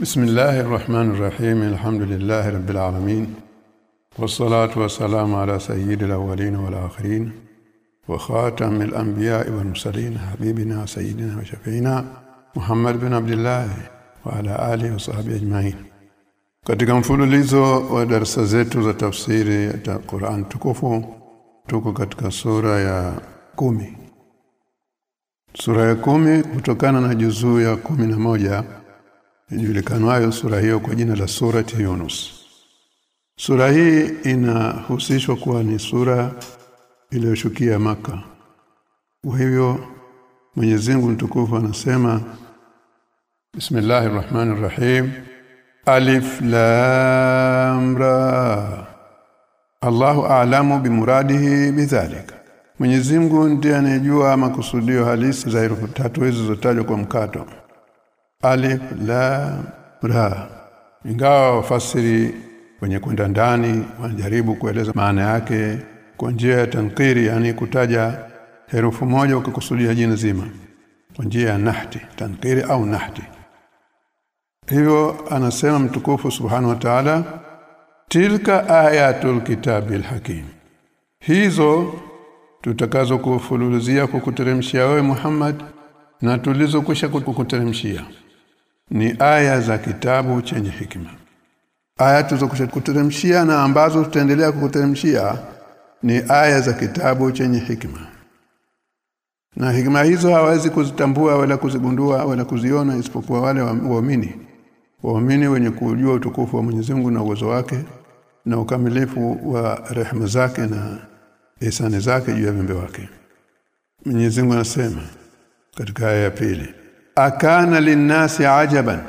بسم الله الرحمن الرحيم الحمد لله رب العالمين والصلاة والسلام على سيد الأولين والآخرين وخاتم الأنبياء والمرسلين حبيبنا سيدنا وشفينا محمد بن عبد الله وعلى آله وصحبه أجمعين katika mfululizo wa darasa zetu za tafsiri ya Qur'an tukufu tuko katika sura ya kumi sura ya kumi kutokana na juzuu ya kumi na moja ijulikanayo sura hiyo kwa jina la surati Yunus. Sura hii inahusishwa kuwa ni sura iliyoshukia maka kwa hivyo Mwenyezi Mungu mtukufu anasema Bismillahirrahmanirrahim. Rahmanir Rahim Alif Lam Ra. Allahu a'lamu bimuradihi bidhalika Mwenyezi Mungu ndiye anejua makusudio halisi za herufi tatu hizo zotajwa kwa mkato Alif Lam Ra. Ingawa wafasiri wenye kwenda ndani wanajaribu kueleza maana yake kwa njia ya tankiri yani kutaja herufu moja ukikusudia jina zima kwa njia ya nahti tankiri au nahti. Hivyo anasema mtukufu subhanahu wa ta'ala tilka ayatul kitabil hakim hizo tutakazo kufululizia kukuteremshia wewe Muhammad na tulizokwisha kukuteremshia ni aya za kitabu chenye hikima aya tulizokuteremshia na ambazo tutaendelea kukuteremshia ni aya za kitabu chenye hikima na hikima hizo hawezi kuzitambua wala kuzigundua wala kuziona isipokuwa wale waamini waamini wenye kujua utukufu wa Mwenyezi Mungu na uwezo wake na ukamilifu wa rehema zake na ihsani zake juu ya viumbe wake. Mwenyezi Mungu anasema katika aya ya pili akana linnasi ajaban.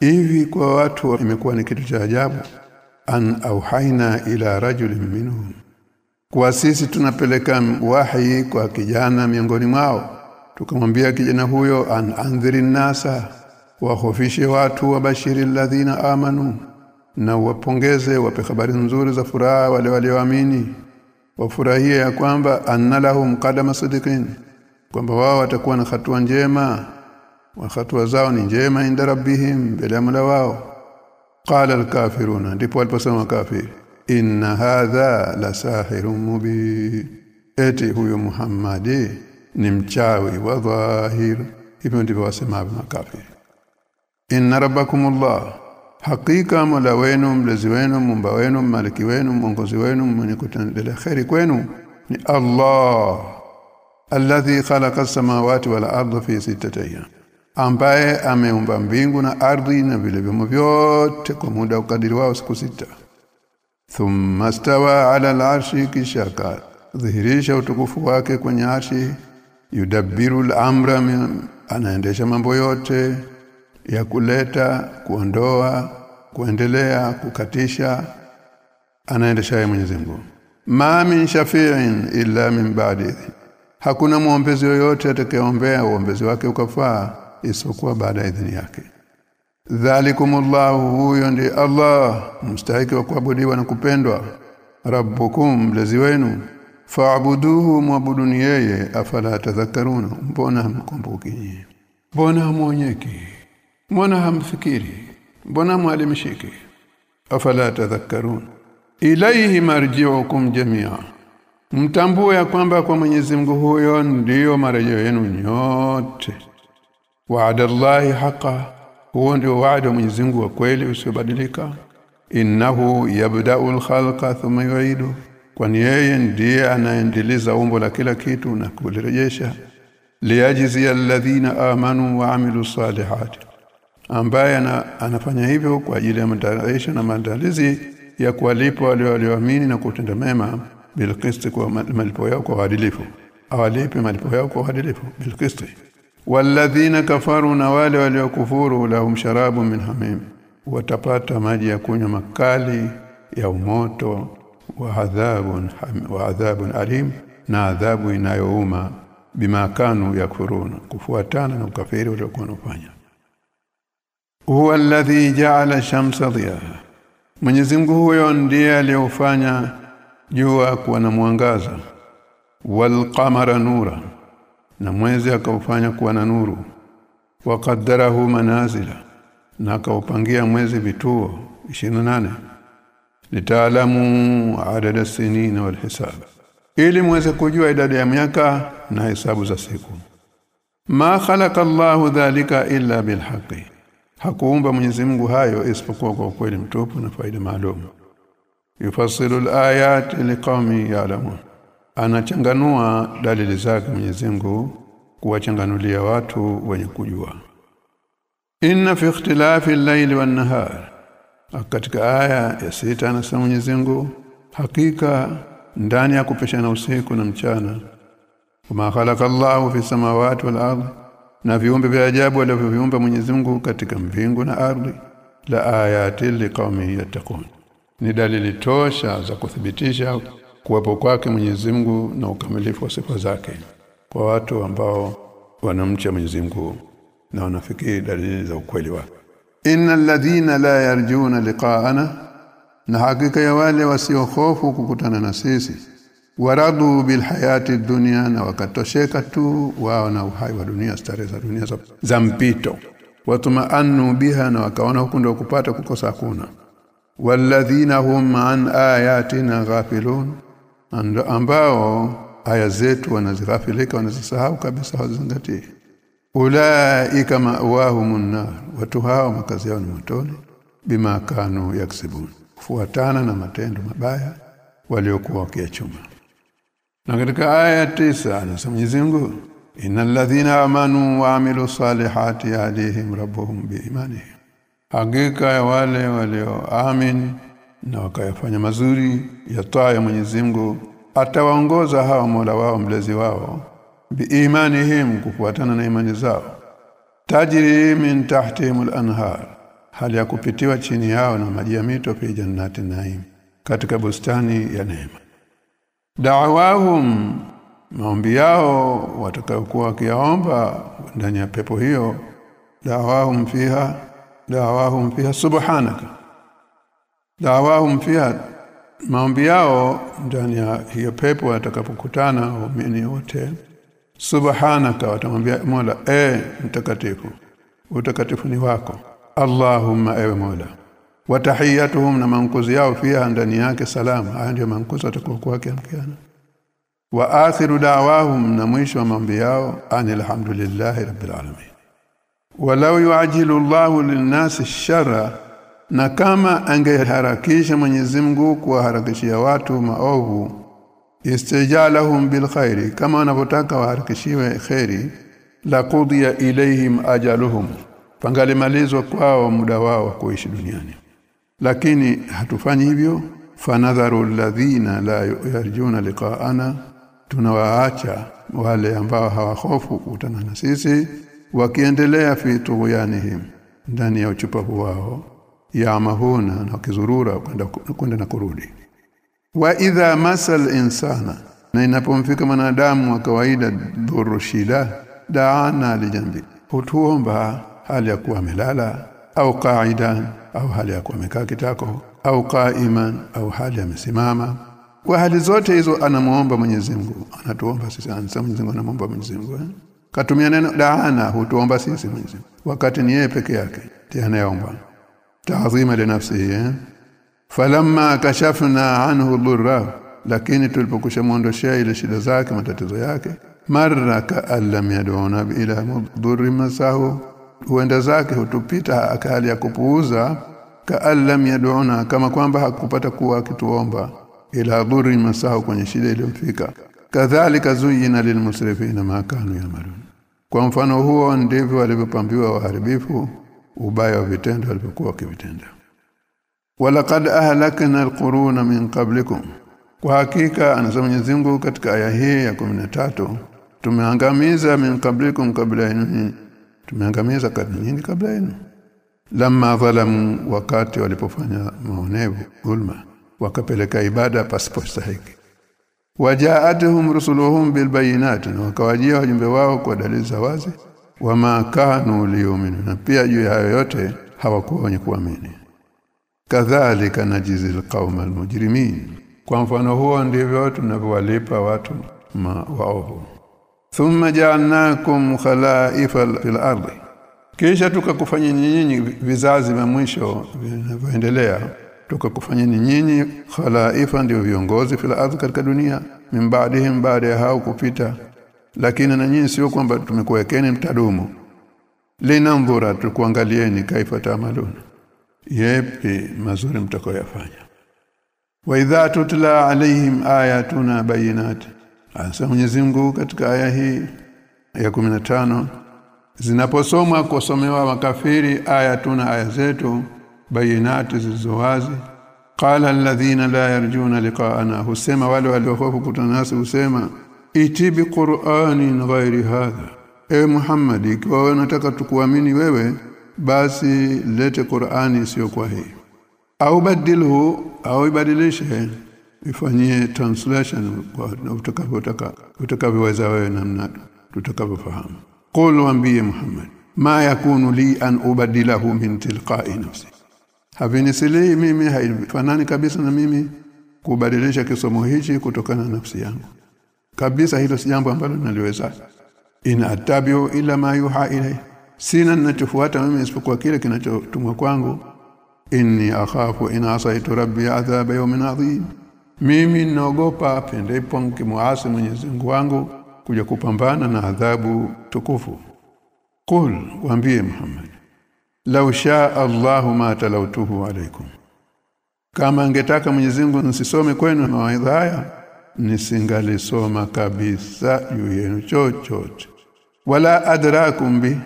Hivi kwa watu imekuwa ni kitu cha ajabu. An auhaina ila rajulin minhum. Kwa sisi tunapeleka wahi kwa kijana miongoni mwao. Tukamwambia kijana huyo an andhiri nasa wahofishe watu wabashiri alladhina amanu na wapongeze wape habari nzuri za furaha wale walioamini. Wafurahie ya kwamba annalahum qadama sidiqin kwamba wao watakuwa na hatua njema wa zao ni njema inda rabbihim mbele ya Mola wao. Qala alkafiruna ndipo waliposema kafiri inna hadha la sahirun mubin. Eti huyo Muhammadi ni mchawi wa dhahir. Hivyo ndivyo wasema makafiri. Inna rabbakumullah hakika mola wenu mlezi wenu mumba wenu maliki wenu mwongozi wenu mwenye kutendelea khairi kwenu ni Allah alladhi khalaqa as-samawati wal arda fi sittati ayyam ambaye ameumba mbingu na ardhi na vile vyombo vyote kwa muda wa ukadiri wao siku sita. Thumma stawa ala al-arshi kishaka dhihirisha utukufu wake kwenye arshi. Yudabbiru al-amra anaendesha mambo yote ya kuleta kuondoa kuendelea kukatisha. Anaendesha yeye Mwenyezi Mungu. Ma min shafi'in illa min ba'di. Hakuna muombezi yoyote atakayeombea uombezi wake ukafaa isipokuwa baada ya idhini yake. Dhalikumullahu huyo ndi Allah mstahiki wa kuabudiwa na kupendwa. Rabbukum mlezi wenu. Fa'buduhu muabuduni yeye. Afala tadhakkaruna mbona hamkumbuki mbona hamuonyeki? Mbona hamfikiri? Mbona mwalimshiki afala tadhakkarun ilaihi marji'ukum jami'a. Mtambue ya kwamba kwa Mwenyezi Mungu huyo ndiyo marejeo yenu nyote wa'adallahi haqa huo ndio waada wa Mwenyezi Mungu wa kweli usiobadilika. Innahu yabda'ul khalqa thumma yu'idu. Kwani yeye ndiye anaendeleza umbo la kila kitu na kulirejesha. Liyajizi alladhina amanu wa amilu salihati ambaye ana, anafanya hivyo kwa ajili ya matayarisho na maandalizi ya kuwalipa wale walioamini na kutenda mema bilqist kwa malipo yao kwa uadilifu. Awalipe malipo yao kwa uadilifu bilqist walladhina kafaru na wale waliokufuru lahum sharabu min hamim. Watapata maji ya kunywa makali ya umoto wa adhabun wa adhabun alim na adhabu inayouma bima kanu yakfuruna kufuatana na ukafiri waliokuwa wanafanya huwa alladhi ja'ala shamsa dhiya. Mwenyezi Mungu huyo ndiye aliyofanya jua kuwa na mwangaza. Wal qamara nura na mwezi akaufanya kuwa na nuru. Waqaddarahu manazila na akaupangia mwezi vituo 28 litaalamu adada sinin wal ili muweze kujua idadi ya miaka na hesabu za siku. Ma khalaqa Allahu dhalika illa bilhaqi hakuumba Mwenyezi Mungu hayo isipokuwa kwa ukweli mtupu na faida maalum. Yufassilu alayat liqaumi ya'lamun anachanganua dalili zake Mwenyezi Mungu kuwachanganulia watu wenye kujua. Inna fi ikhtilafi al-layli wan-nahar katika aya ya sita anasema Mwenyezi Mungu hakika ndani ya kupeshana usiku na mchana kama khalaqa Allahu fi samawati wal ardh na viumbe vya ajabu alivyoviumba Mwenyezi Mungu katika mbingu na ardhi la ayati liqaumi yattaqun. Ni dalili tosha za kuthibitisha kuwepo kwake Mwenyezi Mungu na ukamilifu wa sifa zake. Kwa watu ambao wanamcha Mwenyezi Mungu na wanafikiri dalili za ukweli wake innal ladhina la yarjuna liqa'ana na hakika ya wale wasiohofu kukutana na sisi waradu bil hayati dunya na wakatosheka tu wao na uhai wa dunia starehe za dunia za, mpito. Watumaannu biha na wakaona huku ndio kupata kukosa hakuna. Walladhina hum an ayatina ghafilun ambao aya zetu wanazighafilika wanazisahau kabisa hawazingatii. Ulaika ma'wahumun nar watu hao makazi yao ni motoni bima kanu yaksibun. Fuatana na matendo mabaya waliokuwa wakiachuma na katika aya tisa anasema Mwenyezi Mungu innal ladhina amanu wa amilu salihati yahdihim rabbuhum biimanihim hakika ya wale walioamini na wakayafanya mazuri ya taa ya Mwenyezi Mungu atawaongoza hawa Mola wao mlezi wao biimanihim kufuatana na imani zao. Tajri min tahtihim al-anhar hali ya kupitiwa chini yao na maji ya mito fi jannati naim katika bustani ya neema. Da'awahum maombi yao watakayokuwa wakiyaomba ndani ya pepo hiyo da'awahum fiha da'awahum fiha subhanaka da'awahum fiha maombi yao ndani ya hiyo pepo atakapokutana waumini wote. Subhanaka watamwambia Mola eh mtakatifu utakatifu ni wako. Allahumma ewe Mola. Watahiyatuhum na mankuzi yao fiha ndani yake salama. Haya ndio mankuzi atakuwa akiamkiana wa akhiru da'wahum na mwisho wa maombi yao alhamdulillahi rabbil alamin. Walau yuajilu Allahu linnasi na kama angeharakisha Mwenyezi Mungu kuwaharakishia watu maovu istijalahum bilkhairi kama wanavyotaka waharakishiwe khairi la qudiya ilaihim ajaluhum pangalimalizwa kwao muda wao wa kuishi duniani. Lakini hatufanyi hivyo. Fanadharu alladhina la yarjuna liqa'ana tunawaacha wale ambao hawahofu kutana na sisi wakiendelea fi tughyanihim ndani ya uchupavu wao ya mahuna na kizurura kwenda kwenda na kurudi. Wa idha masal insana na inapomfika mwanadamu wa kawaida dhuru shida daana lijambi hutuomba hali ya kuwa amelala au qaidan au hali ya kuwa amekaa kitako au qaiman au hali amesimama. Kwa hali zote hizo anamuomba Mwenyezi Mungu. Anatuomba sisi anasema Mwenyezi Mungu anamuomba Mwenyezi Mungu eh? katumia neno daana hutuomba sisi Mwenyezi wakati ni yeye peke yake ndiye anayeomba taadhima li nafsihi falamma kashafna anhu dhurra lakini tulipokusha muondoshia ile shida zake matatizo yake marra ka'allam yad'una ila mudhurri masahu huenda zake hutupita akali ya kupuuza ka ka'allam yad'una kama kwamba hakupata kuwa akituomba ila dhurri masahu kwenye shida iliyomfika kadhalika zuyina lilmusrifina ma kanu yamalun kwa mfano huo ndivyo walivyopambiwa waharibifu ubaya wa vitendo walivyokuwa wakivitenda walaqad ahlakna alquruna min qablikum. Kwa hakika anasema Mwenyezi Mungu katika aya hii ya 13 tumeangamiza min qablikum kabla yenu tumeangamiza kabla nyingi kabla yenu. Lamma dhalamu wakati walipofanya maonevu ulma wakapeleka ibada pasipo stahiki. Wajaatuhum rusuluhum bilbayinat na wakawajia wajumbe wao kwa dalili za wazi wama kanu liyuminu na pia juu ya hayo yote hawakuwa wenye kuamini. Kadhalika najizi qauma almujrimin. Kwa mfano huo ndivyo tunavyowalipa watu waovu. Thumma ja'alnakum khalaifa fil ardi. Kisha tukakufanya nyinyi vizazi vya mwisho vinavyoendelea. Tukakufanyeni nyinyi khalaifa ndio viongozi fil ardi katika dunia. Min baada ya hao kupita lakini na nyinyi sio kwamba tumekuwekeni mtadumu. Linamdhura tukuangalieni kaifa taamaluna. Yepi mazuri mtakoyafanya? Wa idha tutla alaihim ayatuna bayinat. Asa Mwenyezi Mungu katika aya hii ya 15 zinaposomwa kusomewa makafiri ayatuna aya zetu bayinati zilizowazi qala alladhina la yarjuna liqa'ana husema wale waliohofu kutana nasi husema itibi qur'anin ghairi hadha. E Muhammad ikiwa wewe unataka tukuamini wewe basi lete Qur'ani sio kwa hii. Au badilhu au ibadilishe ifanyie translation kwa utakavyotaka utakavyoweza wewe namna tutakavyofahamu. Qul waambie Muhammad ma yakunu li an ubadilahu min tilqa'i nafsi. Havinisili mimi haifanani kabisa na mimi kubadilisha kisomo hichi kutokana na nafsi yangu kabisa hilo si jambo ambalo naliweza in atabiu ila ma yuha ilay sina ninachofuata mimi isipokuwa kile kinachotumwa kwangu. Inni akhafu in asaitu rabbi adhab yawmin adhim. Mimi naogopa pendepo mkimuasi Mwenyezi wangu kuja kupambana na adhabu tukufu. Qul waambie Muhammad law shaa Allahu ma talautuhu alaykum. Kama angetaka Mwenyezi Mungu nisisome kwenu mawaidha haya nisingalisoma kabisa juu yenu chochote. Wala adrakum bi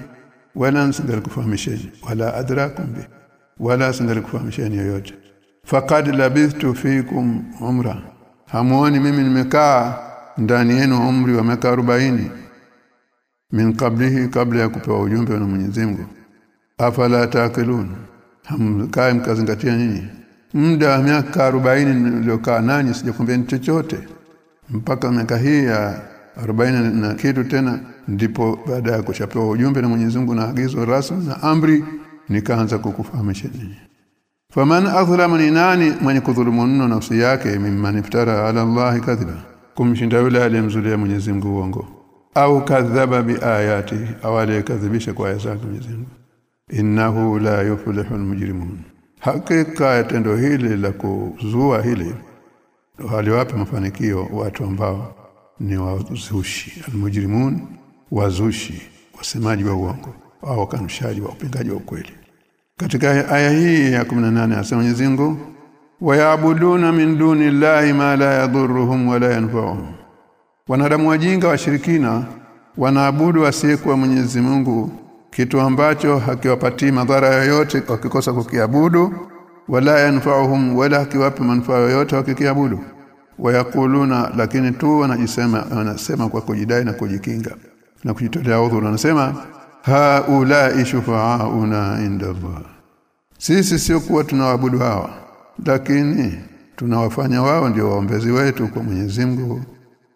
wala nisingalikufahamisheni wala adrakum bi wala singalikufahamisheni yoyote. Faqad labithtu fikum umra. Hamuoni mimi nimekaa ndani yenu umri wa miaka 40 min qablihi kabla ya kupewa ujumbe na Mwenyezi Mungu. Afala taqilun. Hamkai mkazingatia nini muda wa miaka 40 niliokaa nani sijakwambia chochote mpaka miaka hii ya 40 na kitu tena ndipo baada ya kuchapewa ujumbe na Mwenyezi Mungu na agizo rasmi na amri nikaanza kukufahamisha nini. Faman adhlama ni nani mwenye kudhulumu nno nafsi yake mimman iftara ala Allah kadhiba kumshinda yule aliyemzulia Mwenyezi Mungu uongo. Au kadhaba biayati au aliyekadhibisha kwa aya zake Mwenyezi Mungu. Innahu la yuflihu almujrimun. Hakika tendo hili la kuzua hili waliwapa mafanikio watu ambao ni wazushi? Almujrimun wazushi wasemaji wa uongo au wakanushaji wa upingaji wa ukweli. Katika aya hii ya 18 anasema Mwenyezi Mungu wayabuduna min duni llahi ma la yadhurruhum wa la yanfa'uhum. Wanadamu wajinga washirikina wanaabudu asiyekuwa Mwenyezi Mungu kitu ambacho hakiwapatii madhara yoyote wakikosa kukiabudu wala yanfa'uhum wala hakiwapi manufaa yoyote wakikiabudu wayakuluna lakini tu wanajisema wanasema kwa kujidai na kujikinga na kujitolea udhuru. Wanasema haula shufaauna inda Allah. Sisi sio kuwa tunawaabudu hawa lakini tunawafanya wao ndio waombezi wetu kwa Mwenyezi Mungu.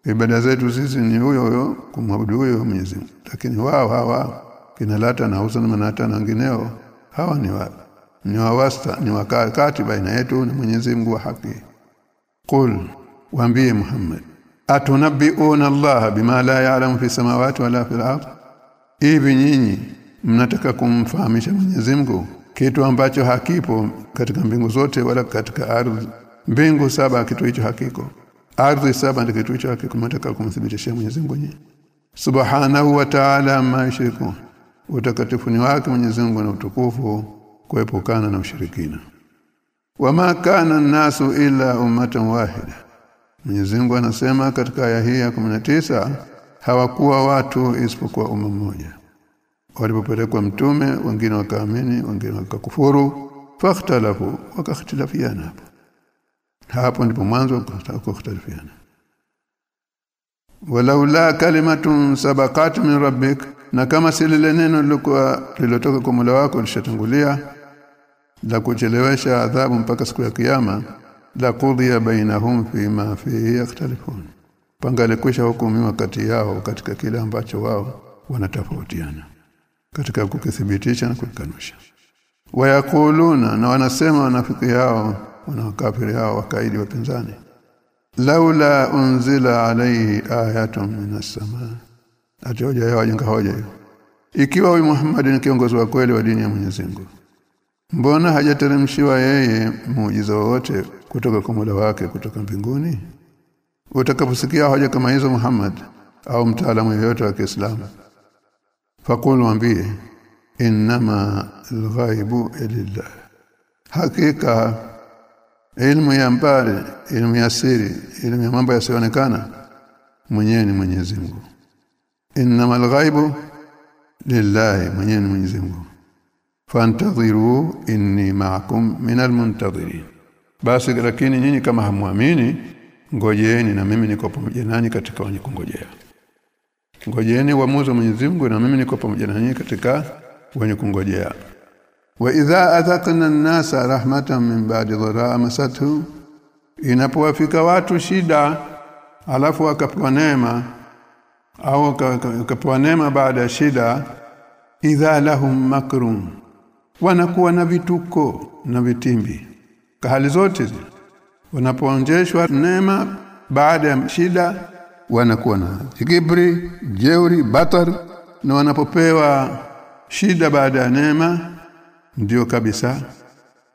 Ibada zetu sisi ni huyo huyo kumwabudu huyo Mwenyezi Mungu. Lakini wao hawa kinalata na Husan na manata na wengineo hawa ni wa ni wawasta ni wakati baina yetu na Mwenyezi Mungu wa haki. Qul waambie Muhammad atunabbiuna Allah bima la ya'lamu fi samawati wala fil ard? Hivi nyinyi mnataka kumfahamisha Mwenyezi Mungu kitu ambacho hakipo katika mbingu zote wala katika ardhi? Mbingu saba kitu hicho hakiko. Ardhi saba ndio kitu hicho hakiko. Mnataka kumthibitishia Mwenyezi Mungu nyinyi? Subhanahu wa ta'ala ma yushriku. Utakatifu ni wake Mwenyezi Mungu na utukufu kuepukana na ushirikina. Wama kana nasu illa ummatan wahida Mwenyezi Mungu anasema katika aya hii ya 19 hawakuwa watu isipokuwa umma mmoja. Walipopelekwa mtume wengine wakaamini wengine wakakufuru fakhtalafu wakakhtilafiana hapo. Ndipo mwanzo wa kukhtalifiana walaula kalimatun sabaqat min rabbik na kama si neno lilikuwa lilotoka kwa Mola wako lishatangulia la kuchelewesha adhabu mpaka siku ya kiyama la qudhiya bainahum fima fihi yakhtalifun. Pangalikwisha hukumiwa kati yao katika kile ambacho wao wanatofautiana katika kukithibitisha na kukanusha. Wayakuluna na wanasema wanafiki yao wanawakafiri hao wakaidi wapinzani laula unzila alayhi ayatun minas samaa atoje yao jenga hoja hiyo. Ikiwa huyu Muhammad ni kiongozi wa kweli wa dini ya Mwenyezi Mungu mbona hajateremshiwa yeye muujiza wote kutoka kwa Mola wake kutoka mbinguni. Utakaposikia hoja kama hizo Muhammad au mtaalamu yeyote wa Kiislamu fakulu mwambie inma alghaibu lillah. Hakika ilmu ya mbali ilmu ya siri ilmu ya mambo yasionekana mwenyewe ni Mwenyezi Mungu. Inma alghaibu lillahi mwenyewe ni Mwenyezi Mungu. Fantadhiru inni ma'akum min muntadhirin basi lakini nyinyi kama hamwamini ngojeeni na mimi niko pamoja nanyi katika wenye kungojea ngojeeni uamuzi wa Mwenyezi Mungu na mimi niko pamoja nanyi katika wenye kungojea wa idha athaqna an-nasa rahmatan min ba'di dharaa masatu inapowafika watu shida alafu wakapewa neema au wakapewa neema baada ya shida idha lahum makrun wanakuwa na vituko na vitimbi hali zote zile wanapoonjeshwa neema baada ya shida wanakuwa na kibri jeuri batar na wanapopewa shida baada ya neema ndio kabisa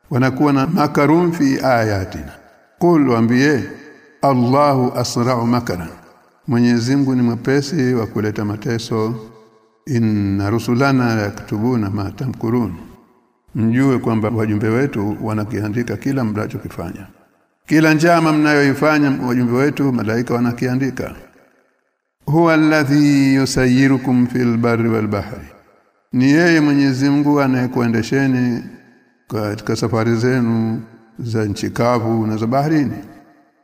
wanakuwa na makarun fi ayatina. Qul waambie Allahu asra'u makara Mwenyezi Mungu ni mwepesi wa kuleta mateso. Inna rusulana yaktubuna ma tamkurun mjue kwamba wajumbe wetu wanakiandika kila mnachokifanya. Kila njama mnayoifanya wajumbe wetu malaika wanakiandika. Huwa alladhi yusayirukum fil barri wal bahri. Ni yeye Mwenyezi Mungu anayekuendesheni katika safari zenu za nchi kavu na za baharini.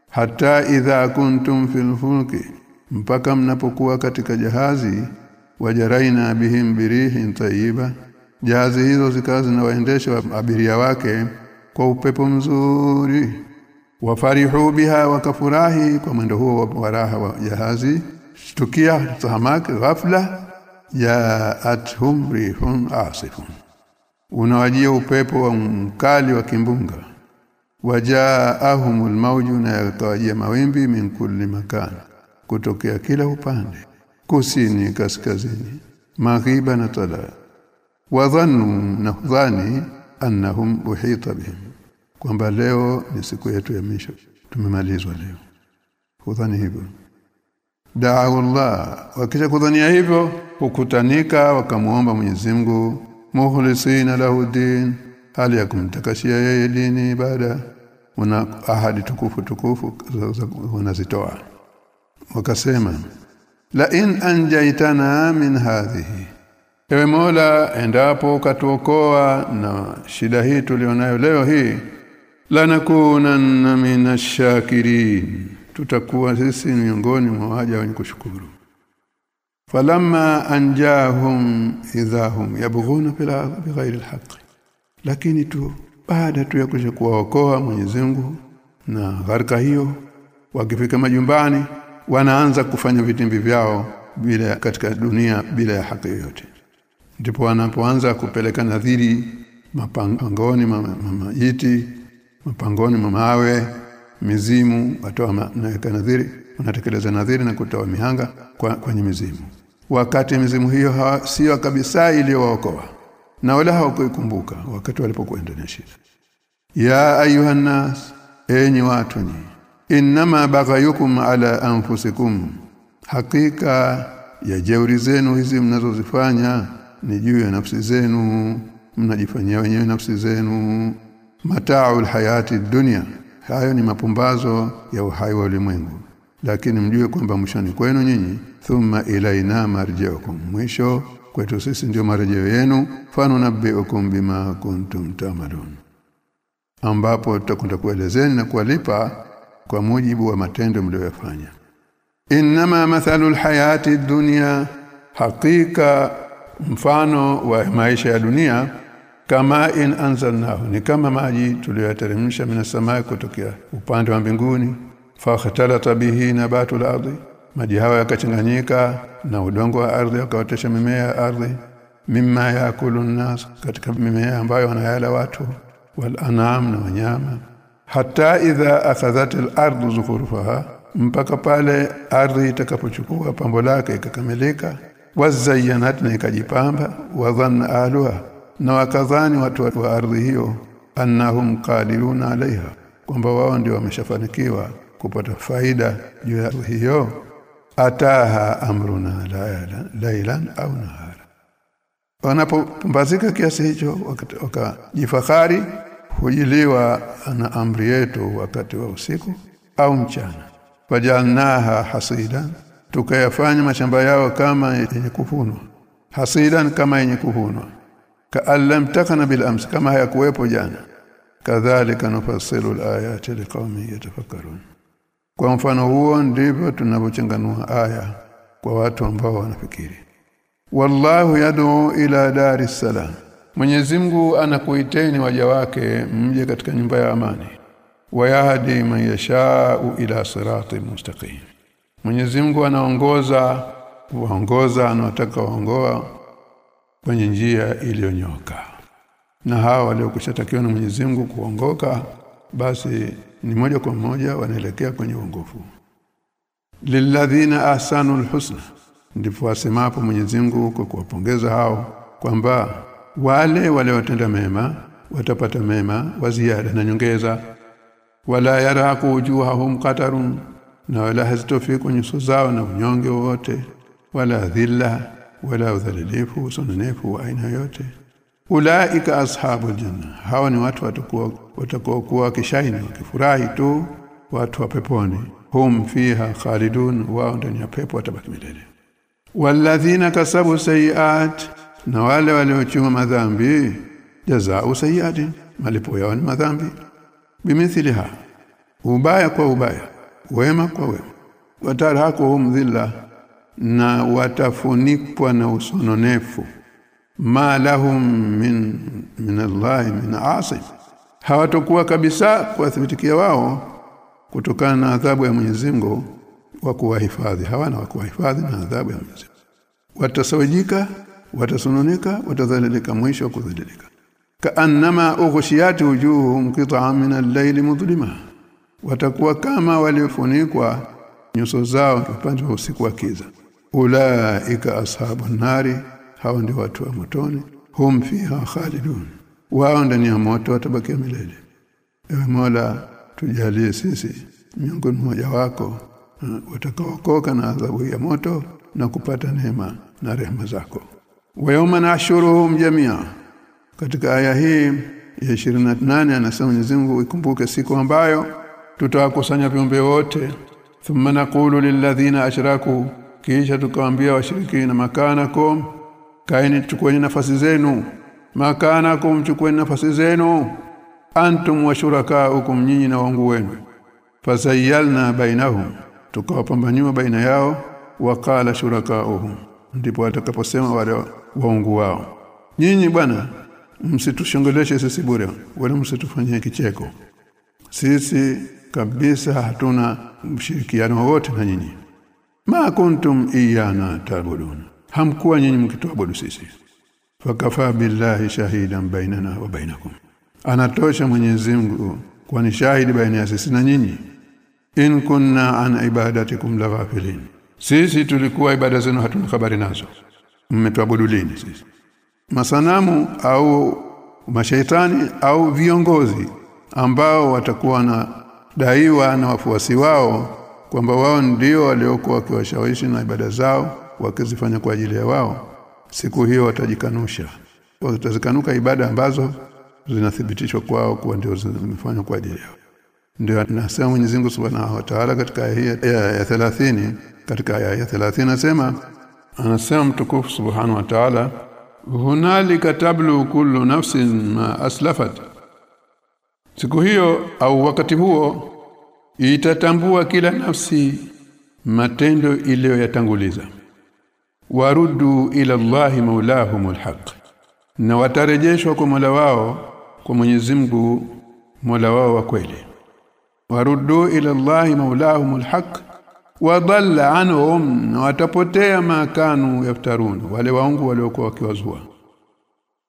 Hata idha kuntum fil fulki mpaka mnapokuwa katika jahazi wajaraina bihim birihin tayyiba jahazi hizo zikawa zinawaendesha abiria wake kwa upepo mzuri. Wafarihu biha wakafurahi kwa mwendo huo wa raha wa jahazi. Shtukia tahamaki ghafla ya athumri rihun asifun. Unawajia upepo wa mkali wa kimbunga. Wajaahumul mawju na yakawajia mawimbi min kulli makan kutokea kila upande kusini kaskazini maghiba na tala wadhannu nadhani annahum uhita bihim. Kwamba leo ni siku yetu ya misho tumemalizwa leo. Hudhani hivyo. Da'u Allah wakisha kudhania hivyo hukutanika wakamuomba Mwenyezi Mungu mukhlisina lahu din. Hali ya kumtakashia yeye dini ibada. Una ahadi tukufu tukufu wanazitoa wakasema la in anjaitana min hadhihi ewe Mola endapo katuokoa na shida hii tulionayo leo hii lanakunanna minashakirin tutakuwa sisi miongoni mwa waja wenye kushukuru. Falamma anjahum idhahum yabghuna bila bighairi alhaq lakini tu baada tu ya kuwaokoa Mwenyezi Mungu na gharika hiyo wakifika majumbani wanaanza kufanya vitimbi vyao bila katika dunia bila ya haki yoyote ndipo wanapoanza kupeleka nadhiri mapangoni mamajiti mapangoni mamawe mizimu watoa naweka nadhiri anatekeleza nadhiri na kutoa mihanga kwa, kwenye mizimu. Wakati mizimu hiyo sio kabisa iliyowaokoa na wala hawakuikumbuka wakati walipokwenda na shida ya ayuha nas enyi watu ni inma baghayukum ala anfusikum hakika ya jeuri zenu hizi mnazozifanya ni juu ya nafsi zenu mnajifanyia wenyewe nafsi zenu. Mataul hayati dunia hayo ni mapumbazo ya uhai wa ulimwengu. Lakini mjue kwamba mwishoni kwenu nyinyi thumma ilaina marjiukum mwisho kwetu sisi ndio marejeo yenu. Fanunabbiukum bima kuntum tamalun ambapo tutakwenda kuelezeni na kuwalipa kwa mujibu wa matendo mlioyafanya inma mathalu lhayati dunya hakika mfano wa maisha ya dunia kama in anzalnahu ni kama maji tuliyoteremsha mina samai kutokea upande wa mbinguni. Fakhatalata bihi nabatu al-ardi maji hayo yakachanganyika na udongo wa ardhi ukaotesha mimea ya ardhi. Mimma yakulu nas katika mimea ambayo wanayala watu wal anam na wanyama. Hata idha akhadhat al ardu zukhrufaha mpaka pale ardhi itakapochukua pambo lake ikakamilika wazayyanat na ikajipamba wadhanna ahluha na wakadhani watu wa ardhi hiyo annahum qadiruna alaiha kwamba wao ndio wameshafanikiwa kupata faida juu ya hiyo ataha amruna lailan au nahara. Wanapopumbazika kiasi hicho wakajifakari hujiliwa na amri yetu wakati wa usiku au mchana. Wajalnaha hasidan tukayafanya mashamba yao kama yenye kuvunwa hasidan kama yenye kuvunwa. Ka'allam takana bil ams kama hayakuwepo jana. Kadhalika nufassilu alayati liqaumin yatafakkarun. Kwa mfano huo ndivyo tunavyochanganua aya kwa watu ambao wanafikiri. Wallahu yad'u ila daris salam. Mwenyezi Mungu anakuiteni waja wake mje katika nyumba ya amani. Wayahdi man yashau ila sirati mustaqim Mwenyezi Mungu anaongoza waongoza anataka waongoa kwenye njia iliyonyoka. Na hawa waliokushatakiwa na Mwenyezi Mungu kuongoka basi ni moja kwa moja wanaelekea kwenye uongofu. Lilladhina ahsanu husna ndipo asemapo Mwenyezi Mungu kwa kuwapongeza hao kwamba wale waliotenda mema watapata mema wa ziada na nyongeza. Wala yaraku wujuhahum qatarun na wala hazitofiku nyuso zao na unyonge wote wala dhilla wala udhalilifu usonenefu wa aina yote ulaika ashabul janna hawa ni watu watakuwa watakuwa kuwa kishaini wakifurahi tu watu wa peponi. Hum fiha khalidun wao ndani ya pepo watabaki milele. Walladhina kasabu sayiat na wale waliochuma madhambi jazaa sayiatin malipo yao ni madhambi. Bimithliha ubaya kwa ubaya wema kwa wema. Watarhaquhum dhilla na watafunikwa na usononefu. Ma lahum min min Allah min asim hawatokuwa kabisa kuwathibitikia wao kutokana na adhabu ya Mwenyezi Mungu wa kuwahifadhi. Hawana wa kuwahifadhi na adhabu ya Mwenyezi Mungu. Watasawajika watasononeka watadhalilika mwisho kudhalilika. Kaannama ughshiyat wujuhum qit'an min al-layli mudlima watakuwa kama waliofunikwa nyuso zao upande wa usiku wa kiza ulaika ashabu nari hao ndio watu wa motoni hum fiha khalidun. Wao ndani ya moto watabakia milele. Ewe mola tujalie sisi miongoni mmoja wako watakaokoka na adhabu ya moto na kupata neema na rehema zako. Wa yawma nashuruhum jamia. Katika aya hii ya 28 anasema Mwenyezi Mungu ikumbuke siku ambayo tutawakusanya viumbe wote. Thumma naqulu lilladhina ashraku. Kisha tukawaambia washirikina makanakum kaini chukueni nafasi zenu. Makanakum chukueni nafasi zenu. Antum wa shurakaukum nyinyi na wangu wenu. Fasayyalna bainahum tukawapambanyua baina yao. Waqala shurakauhum ndipo watakaposema wale waungu wao nyinyi bwana msitushongeleshe sisi bure wala msitufanyie kicheko. Sisi kabisa hatuna mshirikiano wote na nyinyi. Ma kuntum iyana tabudun. Hamkuwa nyinyi mkituabudu sisi. Fakafa billahi shahidan bainana wa bainakum. Anatosha Mwenyezi Mungu kwa ni shahidi baina ya sisi na nyinyi. In kunna an ibadatikum laghafilin sisi tulikuwa ibada zenu hatuna habari nazo. Mmetuabudu lini sisi? Masanamu au mashaitani au viongozi ambao watakuwa na daiwa na wafuasi wao kwamba wao ndio waliokuwa wakiwashawishi na ibada zao wakizifanya kwa ajili ya wao. Siku hiyo watajikanusha. Watazikanuka ibada ambazo zinathibitishwa kwao kuwa ndio zimefanywa kwa ajili yao. Ndio anasema Mwenyezi Mungu Subhanahu wa Ta'ala katika aya ya, ya 30 katika aya ya 30 anasema anasema mtukufu Subhanahu wa Ta'ala hunalika tablu kullu nafsin ma aslafat siku hiyo au wakati huo itatambua kila nafsi matendo iliyoyatanguliza. Warudu ila Allahi maulahumul haq na watarejeshwa kwa Mola wao kwa Mwenyezi Mungu Mola wao wa kweli. Warudu ila Allahi maulahumul haq wadalla anhum watapotea makanu yaftarun wale waungu waliokuwa wakiwazua.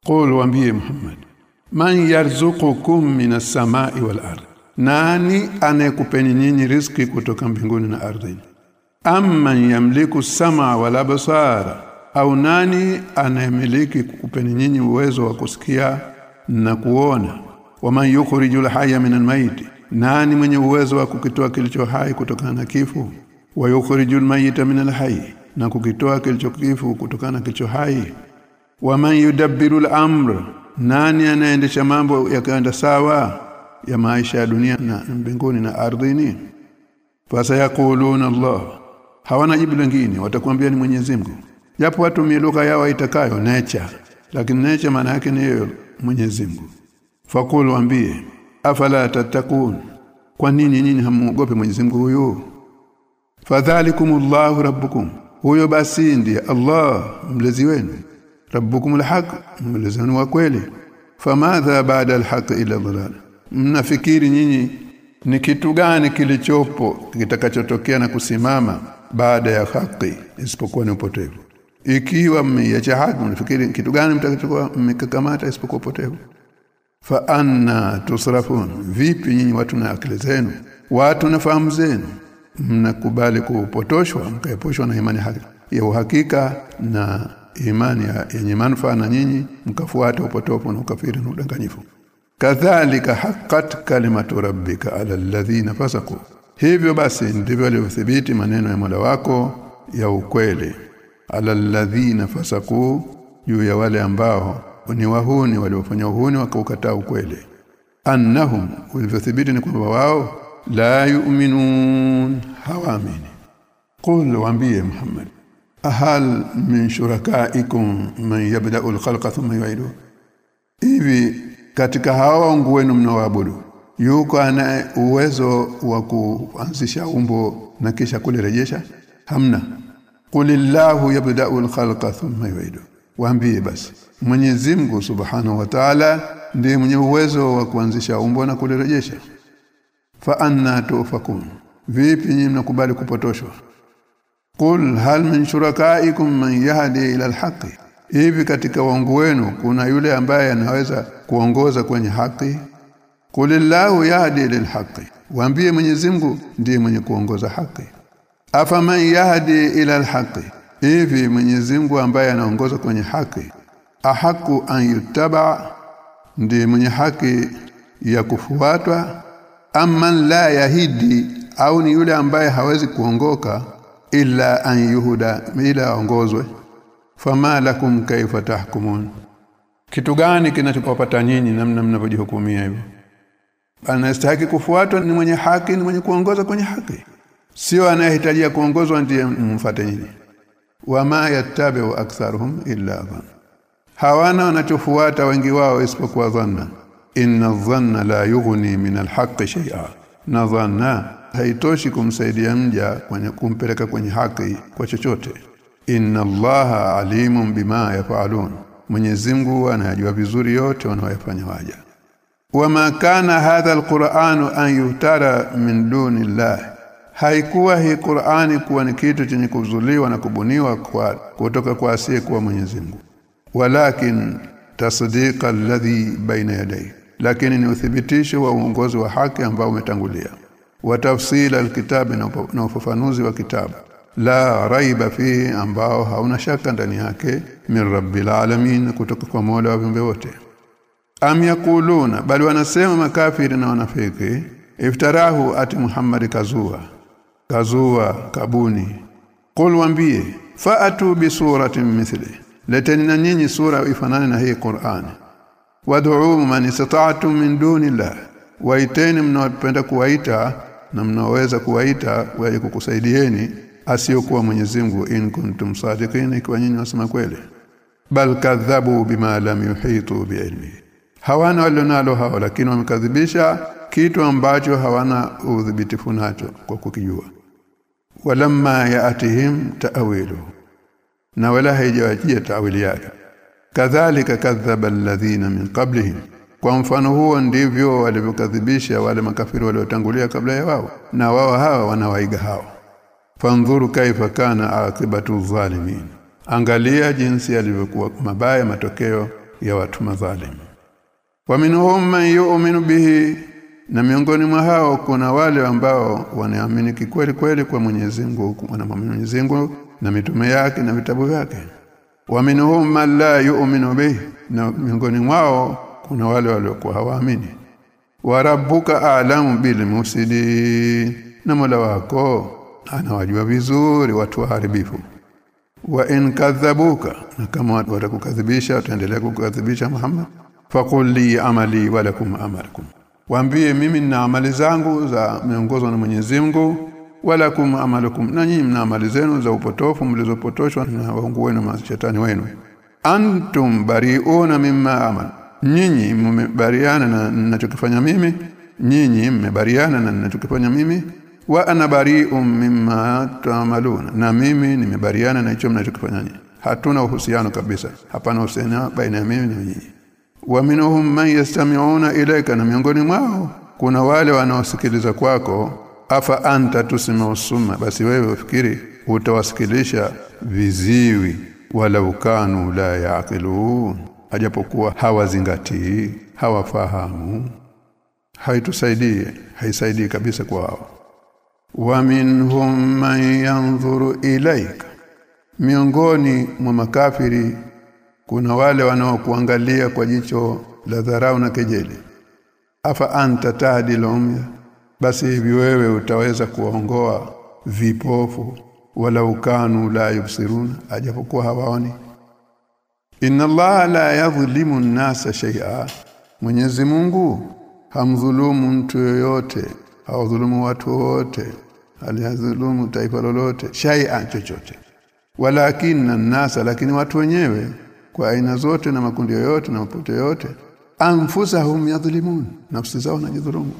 Qul waambie Muhammad man yarzuqukum minas samai wal ard. Nani anayekupeni nyinyi riziki kutoka mbinguni na ardhi? Amman yamliku sama wal absara. Au nani anayemiliki kukupeni nyinyi uwezo wa kusikia na kuona? Waman yukhrijul hayya minal mayit nani mwenye uwezo wa kukitoa kilicho hai kutokana na kifo? Wa yukhrijul mayita minal hayy na kukitoa kilicho kifu kutokana na kilicho hai. Waman yudabbiru al-amr nani anaendesha mambo yakaenda sawa? Ya maisha ya dunia na mbinguni na ardhini? Fasayakuluna Allah. Hawana jibu lingine watakwambia ni Mwenyezi Mungu. Japo watu miluka yao itakayo nature lakini nature maana yake ni Mwenyezi Mungu. Fakul waambie afala tatakun kwa nini nyinyi hamuogope Mwenyezi Mungu huyu? Fadhalikumullahu rabbukum. Huyo basi ndiye Allah mlezi wenu rabbukum alhaq mlezi wa kweli. Famadha baada alhaq ila dhalal mnafikiri nyinyi ni kitu gani kilichopo kitakachotokea na kusimama baada ya haki isipokuwa ni upotevu? Ikiwa mmeiacha haki mnafikiri kitu gani mtakachokuwa mmekakamata isipokuwa upotevu? Fa anna tusrafun. Vipi nyinyi watu na akili zenu? Watu na fahamu zenu. Mnakubali kupotoshwa mkaeposhwa na imani haki ya uhakika na imani yenye manufaa na nyinyi mkafuata upotofu na ukafiri na udanganyifu. Kadhalika haqqat kalimatu rabbika ala alladhina fasaku. Hivyo basi ndivyo alivyothibiti maneno ya Mola wako ya ukweli. Ala alladhina fasaku juu ya wale ambao ni wahuni waliofanya uhuni wakaukataa ukweli. Annahum ulivyothibiti ni kwamba wao la yu'minun hawaamini. Qul waambie Muhammad ahal min shurakaikum man yabda'u al-khalqa thumma yu'idu. Hivi katika hawa wangu wenu mnaoabudu yuko ana uwezo wa kuanzisha umbo na kisha kulirejesha? Hamna. Qulillahu yabda'u al-khalqa thumma yu'idu. Waambie basi Mwenyezi Mungu Subhanahu wa Ta'ala ndiye mwenye uwezo wa kuanzisha umbo na kulirejesha? Fa anna tufakun. Vipi nyinyi mnakubali kupotoshwa Qul hal min shurakaikum man yahdi ila alhaqi hivi katika wangu wenu kuna yule ambaye anaweza kuongoza kwenye haki Kulillahu yahdi lilhaqi waambie Mwenyezi Mungu ndiye mwenye kuongoza haki afa man yahdi ila alhaqi hivi Mwenyezi Mungu ambaye anaongoza kwenye haki ahaku an yutaba ndiye mwenye haki ya kufuatwa? Amman la yahidi au ni yule ambaye hawezi kuongoka illa an yuhuda ila aongozwe. Fama lakum kaifa tahkumun. Kitu gani kinachopata nyinyi namna mnavyojihukumia hivyo? Anastahili kufuatwa ni mwenye haki ni mwenye kuongoza kwenye haki. Sio anayehitajia kuongozwa ndiye mfuate nyinyi. Wama yattabi'u aktharuhum illa dhann. Hawana wanachofuata wengi wao isipokuwa dhanna. Inna dhanna la yughni min alhaqqi shay'a na dhanna haitoshi kumsaidia mja kwenye kumpeleka kwenye haki kwa chochote. Inna allaha alimun bima yafalun. Mwenyezi Mungu anajua vizuri yote wanayofanya waja. Wama kana hadha alqur'anu an yutara min duni llah haikuwa hii Qur'ani kuwa ni kitu chenye kuzuliwa na kubuniwa kwa kutoka kwa asiye kuwa Mwenyezi Mungu. Walakin tasdiqa alladhi baina yadayhi. Lakini ni uthibitisho wa uongozi wa haki ambao umetangulia wa tafsila alkitabi na ufafanuzi wa kitabu la raiba fihi ambao hauna shaka ndani yake min rabbil alamin kutoka kwa Mola wa viumbe wote. Am yakuluna bali wanasema makafiri na wanafiki iftarahu ati Muhammad kazua kazua kabuni. Qul wambie fa'atu bi suratin mithli leteni na nyinyi sura ifanane na hii Qur'an. Wad'u man istata'tum min dunillah waiteni mnaopenda kuwaita na mnaweza kuwaita waje kukusaidieni asiyokuwa Mwenyezi Mungu in kuntum sadiqin ikiwa nyinyi wasema kweli. Bal kadhabu bima lam yuhitu biilmi. Hawana walionalo hao lakini wamekadhibisha kitu ambacho hawana udhibitifu nacho kwa kukijua. Walamma yaatihim ta'wilu na wala haijawajia ta'wili yake. Kadhalika kadhaba alladhina min qablihim kwa mfano huo ndivyo walivyokadhibisha wale makafiri waliotangulia kabla ya wao. Na wao hawa wanawaiga hao. Fandhuru kaifa kana akibatu zalimin. Angalia jinsi yalivyokuwa mabaya matokeo ya watu madhalimu. Wa minhum man yu'minu bihi. Na miongoni mwa hao kuna wale ambao wanaamini kikweli kweli kwa Mwenyezi Mungu na Mwenyezi Mungu na mitume yake na vitabu vyake. Wa minhum man la yu'minu bihi. Na miongoni mwao kuna wale waliokuwa hawaamini. Wa rabbuka a'lamu bil musidin na Mola wako anawajua vizuri watu waharibifu. Wa in kadhabuka. Na kama watakukadhibisha utaendelea kukadhibisha Muhammad. Faqul li amali wa lakum amalukum waambie mimi nina amali zangu za miongozo na Mwenyezi Mungu. Wala kum amalukum na nyinyi mna amali zenu za upotofu mlizopotoshwa na waungu wenu mashetani wenu. Antum bari'una mimma amal nyinyi mmebariana na ninachokifanya mimi. Nyinyi mmebariana na ninachokifanya mimi. Wa ana bari'un mimma ta'maluna. Na mimi nimebariana na hicho mnachokifanya nyinyi. Hatuna uhusiano kabisa. Hapana uhusiano baina ya mimi na nyinyi. Wa minhum man yastami'una ilayka na miongoni mwao kuna wale wanaosikiliza kwako. Afa anta tusma basi wewe ufikiri utawasikilisha viziwi wala ukanu la yaqilun ajapokuwa hawazingatii hawafahamu. Haitusaidie haisaidii kabisa kwao. Wa minhum man yanzuru ilaika. Miongoni mwa makafiri kuna wale wanaokuangalia kwa jicho la dharau na kejeli. Afa anta tahdil umya? Basi hivi wewe utaweza kuwaongoa vipofu? Wala ukanu la yubsiruna. Ajapokuwa hawaoni inna Allah la yadhlimu an-nasa shay'a. Mwenyezi Mungu hamdhulumu mtu yoyote hawadhulumu watu wote aliyadhulumu taifa lolote shay'an chochote. Walakinna an-nasa lakini watu wenyewe kwa aina zote na makundi yoyote na mapote yote anfusahum yadhlimun nafsi zao najidhulumu.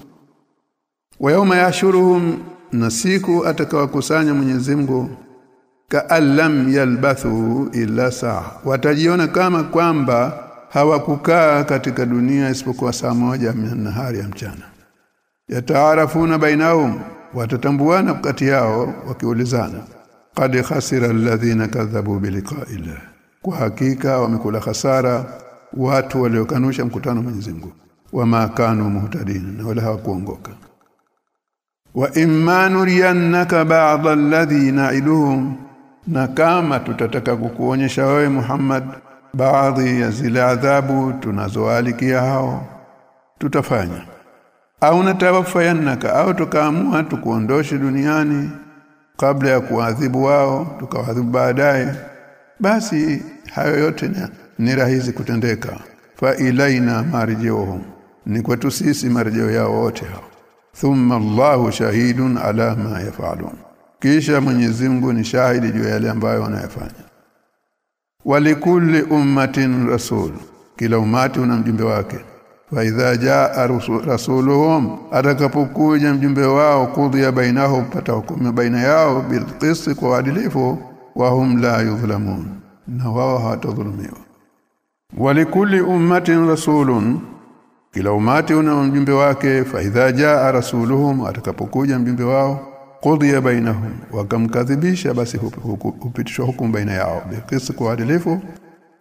Wa yawma yashuruhum na siku atakawakusanya Mwenyezi Mungu ka'allam yalbathu illa saa watajiona kama kwamba hawakukaa katika dunia isipokuwa saa moja nahari ya mchana. Yataarafuna bainahum watatambuana kati yao wakiulizana. Qad khasira alladhina kadhabu biliqa'illah kwa hakika wamekula hasara watu waliokanusha mkutano Mwenyezi Mungu. Wama kanu muhtadin na wala hawakuongoka. Wa imma nuriyannaka ba'dha alladhina na'iduhum na kama tutataka kukuonyesha wewe Muhammad baadhi ya zile adhabu tunazoalikia hao tutafanya. Au natawafayanaka au tukaamua tukuondoshe duniani kabla ya kuadhibu wao tukawadhibu baadaye basi hayo yote ni, ni rahisi kutendeka. Fa ilaina marjiuhum ni kwetu sisi marjeo yao wote hao. Thumma Allahu shahidun ala ma yafalun kisha Mwenyezi Mungu ni shahidi juu ya yale ambayo wanayafanya. Walikulli ummatin rasul kila umati una mjumbe wake. Fa idha jaa rasuluhum atakapokuja mjumbe wao kudhi bainahu pata hukumu baina yao bilqist kwa uadilifu wa hum la yudhlamun na wao hawatadhulumiwa. Walikulli ummatin rasulun kila umati una mjumbe wake. Fa idha jaa rasuluhum atakapokuja mjumbe wao qudhiya bainahum wakamkadhibisha basi hupitishwa hukumu baina yao. Bikisi kwa adilifu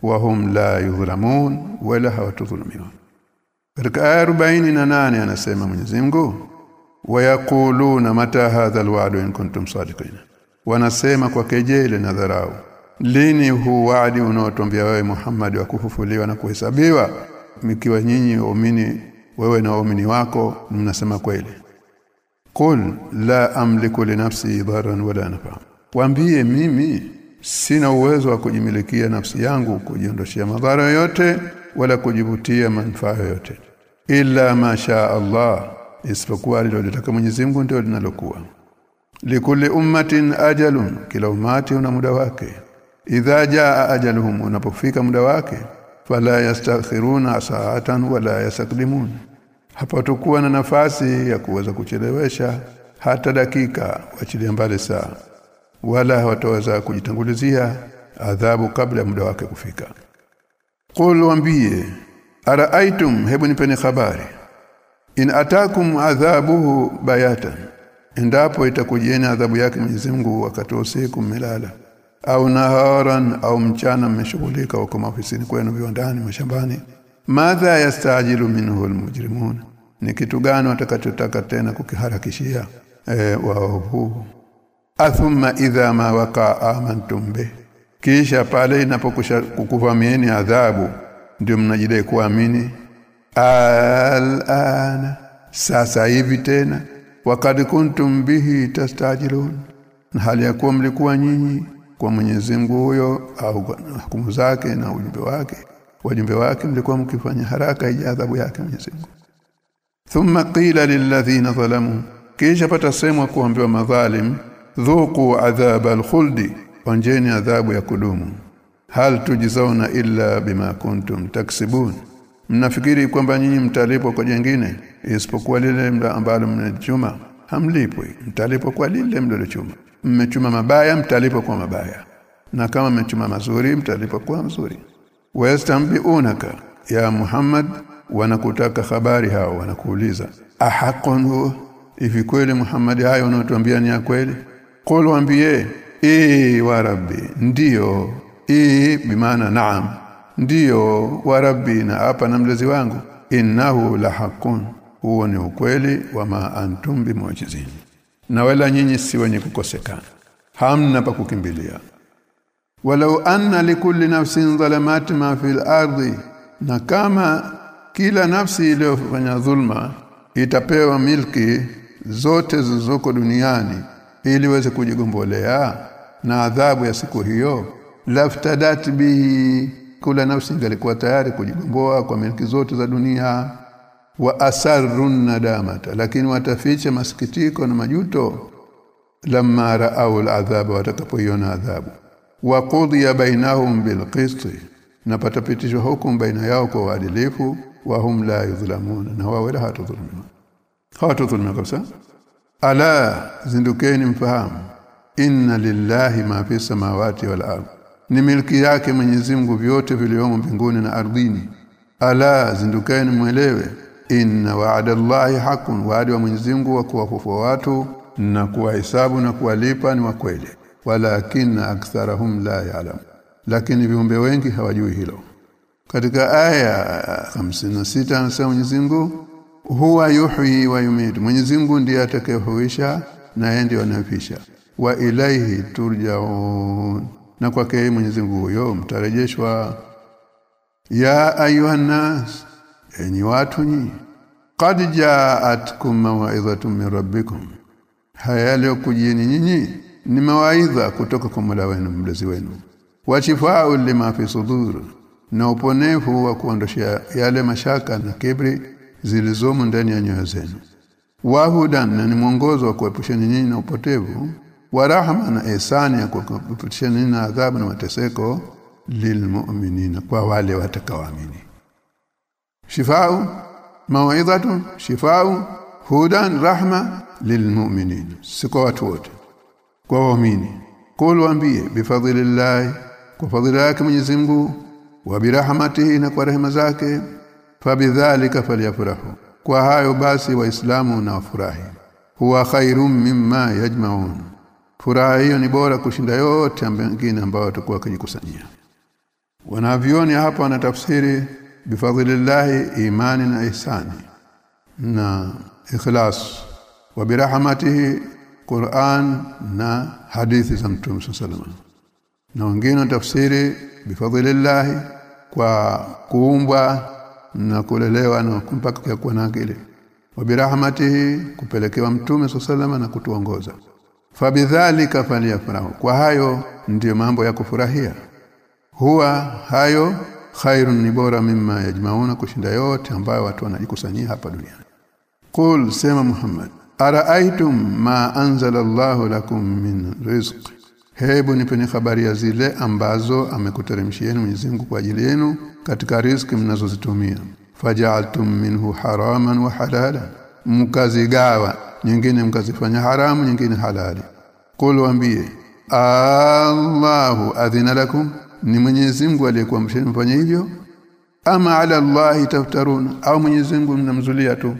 wa hum la yudhlamun wala hawatudhulumiwa. Katika aya 48 anasema Mwenyezi Mungu wayaquluna mata hadha alwa'du in kuntum sadiqin. Wanasema kwa kejeli na dharau lini huu wadi unaotuambia wewe Muhammad wa kufufuliwa na kuhesabiwa? Mkiwa nyinyi waumini wewe na waumini wako mnasema kweli Qul la amliku li nafsi dharan wala nafa. Waambie mimi sina uwezo wa kujimilikia nafsi yangu kujiondoshia madhara yote wala kujivutia manufaa yote illa ma sha Allah isipokuwa alilotaka Mwenyezi Mungu ndio linalokuwa. Likulli ummatin ajalun kila umati una muda wake. Idha jaa ajaluhum unapofika muda wake fala yastakhiruna sa'atan wala yastakdimun hapatakuwa na nafasi ya kuweza kuchelewesha hata dakika wachilia mbali saa. Wala hawataweza kujitangulizia adhabu kabla ya muda wake kufika. Qul wambie araaitum hebu nipeni habari. In atakum adhabuhu bayatan. Endapo itakujieni adhabu yake Mwenyezi Mungu wakati wa usiku mmelala au naharan au mchana mmeshughulika huko maofisini kwenu viwandani mashambani madha yastajilu minhu almujrimun ni kitu gani watakachotaka tena kukiharakishia e, waovu athumma idha ma waqa amantum bih kisha pale inapokusha kukuvamieni adhabu ndio mnajidai kuamini. Alana sasa hivi tena wakati kuntum bihi tastajilun. Na hali ya kuwa mlikuwa nyinyi kwa Mwenyezi Mungu huyo au hukumu zake na ujumbe wake. Wajumbe wake mlikuwa mkifanya haraka ya adhabu yake Mwenyezi Mungu thumma qila lilladhina zalamu. Kisha patasemwa kuambiwa madhalim dhuku adhab alkhuldi onjeni adhabu ya kudumu. Hal tujizauna illa bima kuntum taksibun. Mnafikiri kwamba nyinyi mtalipwa kwa jengine isipokuwa lile ambalo mnachuma hamlipwi. Mtalipwa kwa lile mlilochuma mmechuma mabaya mtalipwa kwa mabaya. Na kama mmechuma mazuri mtalipwa kwa mazuri. Wastambiunaka ya Muhammad wanakutaka habari hao wanakuuliza ahaqun hivi kweli Muhammad hayo unatuambia ni ya kweli? Qul waambie ee wa rabbi ndiyo ee bimaana naam ndiyo wa rabbi na hapa na mlezi wangu. Innahu la haqqun. Huo ni ukweli wa ma antum bimu'jizin na wala nyinyi si wenye kukosekana hamna pa kukimbilia. Walau anna likulli nafsin zalamat ma fil ardi na kama kila nafsi iliyofanya dhulma itapewa milki zote zilizoko duniani ili iweze kujigombolea na adhabu ya siku hiyo. Laftadat bihi kula nafsi ingalikuwa tayari kujigomboa kwa milki zote za dunia. Wa asarrun nadamata lakini wataficha masikitiko na majuto lamma ra'au al'adhaba watakapoiona adhabu. Wa qudhiya bainahum bilqist na patapitishwa hukumu baina yao kwa uadilifu wa hum la yudhlamun na wao wala hatudhulumiwa hatudhulumiwa kabisa ala zindukeni mfahamu inna lillahi ma fi samawati wal ard ni milki yake Mwenyezi Mungu vyote vilivyomo mbinguni na ardhini. Ala zindukeni mwelewe. Inna wa'ada Allahi haqqun. Wa'adi wa Mwenyezi Mungu wa kuwafufua watu na kuwahesabu na kuwalipa ni wa kweli. Walakin aktharahum la ya'lam lakini viumbe wengi hawajui hilo katika aya 56 anasema Mwenyezi Mungu huwa yuhyi wa yumitu Mwenyezi Mungu ndiye atakayehuisha na yeye ndiye anafisha wa ilaihi turjaun. Na kwake Mwenyezi Mungu huyo mtarejeshwa. Ya ayuhan nas enyi watu nyi qad ja'atkum mawaidhatun min rabbikum. Haya leo kujieni nyinyi ni mawaidha kutoka kwa Mola wenu mlezi wenu. Wa shifaa lima fi sudur na uponevu wa kuondoshia yale mashaka na kibri zilizomo ndani ya nyoyo zenu. Wahudan na ni mwongozo wa kuepusheni nyinyi na upotevu. Wa rahma na ihsani ya kuepusheni nyinyi na adhabu na mateseko lilmu'minina kwa wale watakaoamini. Shifau mawaidhatu shifau hudan rahma lilmu'minina si kwa watu wote kwa waamini qul waambie bifadhilillah kwa fadhila yake Mwenyezi Mungu wa birahmatihi na kwa rehema zake fabidhalika falyafrahu. Kwa hayo basi waislamu na wafurahi. Huwa khairum mimma yajmaun. Furaha hiyo ni bora kushinda yote mengine ambayo watakuwa wakijikusanyia. Wanavyoni hapa wanatafsiri bifadhilillahi imani na ihsani na ikhlas wa birahmatihi Qur'an na hadithi za Mtume sallallahu na wengine tafsiri bifadhilillahi kwa kuumbwa na kulelewa na mpaka kuwa na akili. Wa birahmatihi kupelekewa Mtume sallallahu na kutuongoza. Fabidhalika falyafrahu. Kwa hayo ndiyo mambo ya kufurahia. Huwa hayo khairun ni bora mimma yajmauna kushinda yote ambayo watu wanajikusanyia hapa duniani. Qul sema muhammad araaitum ma anzala Allahu lakum min rizq hebu nipeni habari ya zile ambazo amekuteremshieni Mwenyezi Mungu kwa ajili yenu katika riziki mnazozitumia. Faja'altum minhu haraman wa halala mkazigawa nyingine mkazifanya haramu nyingine halali. Qul waambie Allahu adhina lakum. Ni Mwenyezi Mungu aliyekuamsheni mfanye hivyo? Ama ala Allahi taftaruna au Mwenyezi Mungu mnamzulia tu?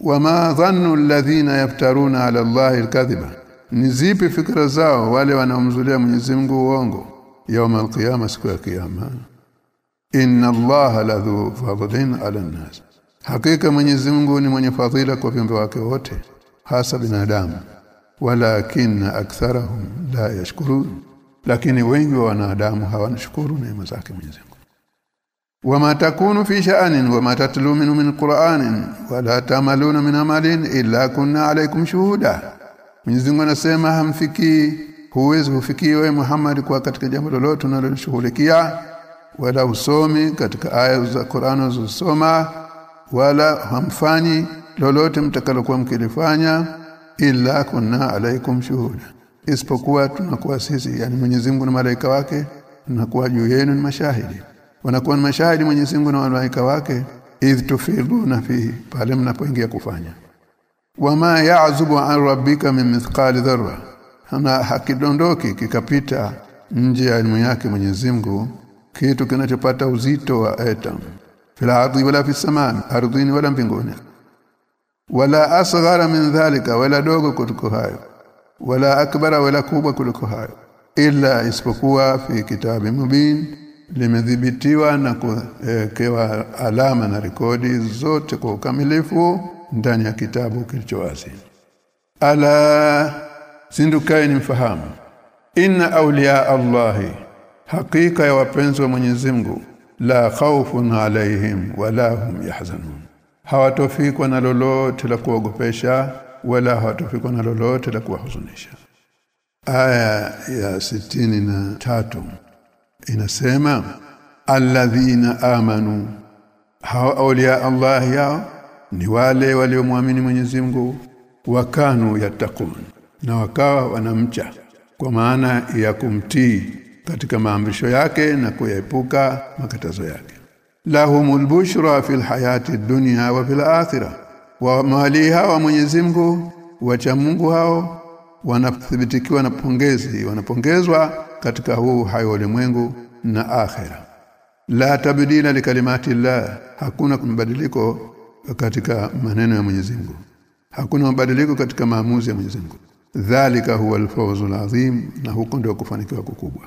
Wama dhannu alladhina yaftaruna ala Allahi alkadhiba ni zipi fikra zao wale wanaomzulia Mwenyezi Mungu uongo? Yauma alqiyama siku ya kiyama. Inna allaha ladhu fadlin ala nas hakika Mwenyezi Mungu ni mwenye fadhila kwa viumbe wake wote hasa binadamu. Walakin aktharahum la yashkurun. Lakini wengi wa wanadamu hawanashukuru neema zake Mwenyezi Mungu. Wama takunu fi sha'anin wama tatlu min qur'anin wala tamaluna min amalin illa kunna alaykum shuhuda. Mwenyezi Mungu anasema hamfikii huwezi kufikia wewe Muhammad kwa katika jambo lolote unaloshughulikia wala usomi katika aya za Qur'an unazosoma wala hamfanyi lolote mtakalokuwa mkilifanya ila kunna alaikum shuhuda. Isipokuwa tunakuwa sisi yani Mwenyezi Mungu na malaika wake tunakuwa juu yenu ni mashahidi. Wanakuwa ni mashahidi Mwenyezi Mungu na malaika wake idh tufiduna fihi pale mnapoingia kufanya wama ya'zubu an rabbika min mithqali dharra. Hana hakidondoki kikapita nje ya elimu yake Mwenyezi Mungu kitu kinachopata uzito wa atom. Fil ardi wala fis samaa ardhini wala mbinguni. Wala asghara min dhalika wala dogo kuliko hayo. Wala akbara wala kubwa kuliko hayo. Illa isipokuwa fi kitabi mubin limedhibitiwa na kuwekewa alama na rekodi zote kwa ukamilifu ndani ya kitabu kilicho wazi. Ala sindukaini mfahamu inna awliya allahi hakika ya wapenzi wa Mwenyezi Mungu la khawfun alaihim wala hum yahzanun. Hawatofikwa na lolote la kuogopesha wala hawatofikwa na lolote la kuwahuzunisha. Aya ya sitini na tatu inasema alladhina amanu hawa awliya Allah yao ni wale waliomwamini Mwenyezi Mungu wakanu yatakun na wakawa wanamcha kwa maana ya kumtii katika maamrisho yake na kuyaepuka makatazo yake. Lahumul bushra fil hayati dunya wa fil akhirah wa mali hawa Mwenyezi Mungu wacha Mungu hao wanathibitikiwa na pongezi wanapongezwa katika huu hai ulimwengu na akhira la tabdila likalimati Allah hakuna mabadiliko katika maneno ya Mwenyezi Mungu. Hakuna mabadiliko katika maamuzi ya Mwenyezi Mungu. Dhalika huwa alfawzul azim na huko ndio kufanikiwa kukubwa.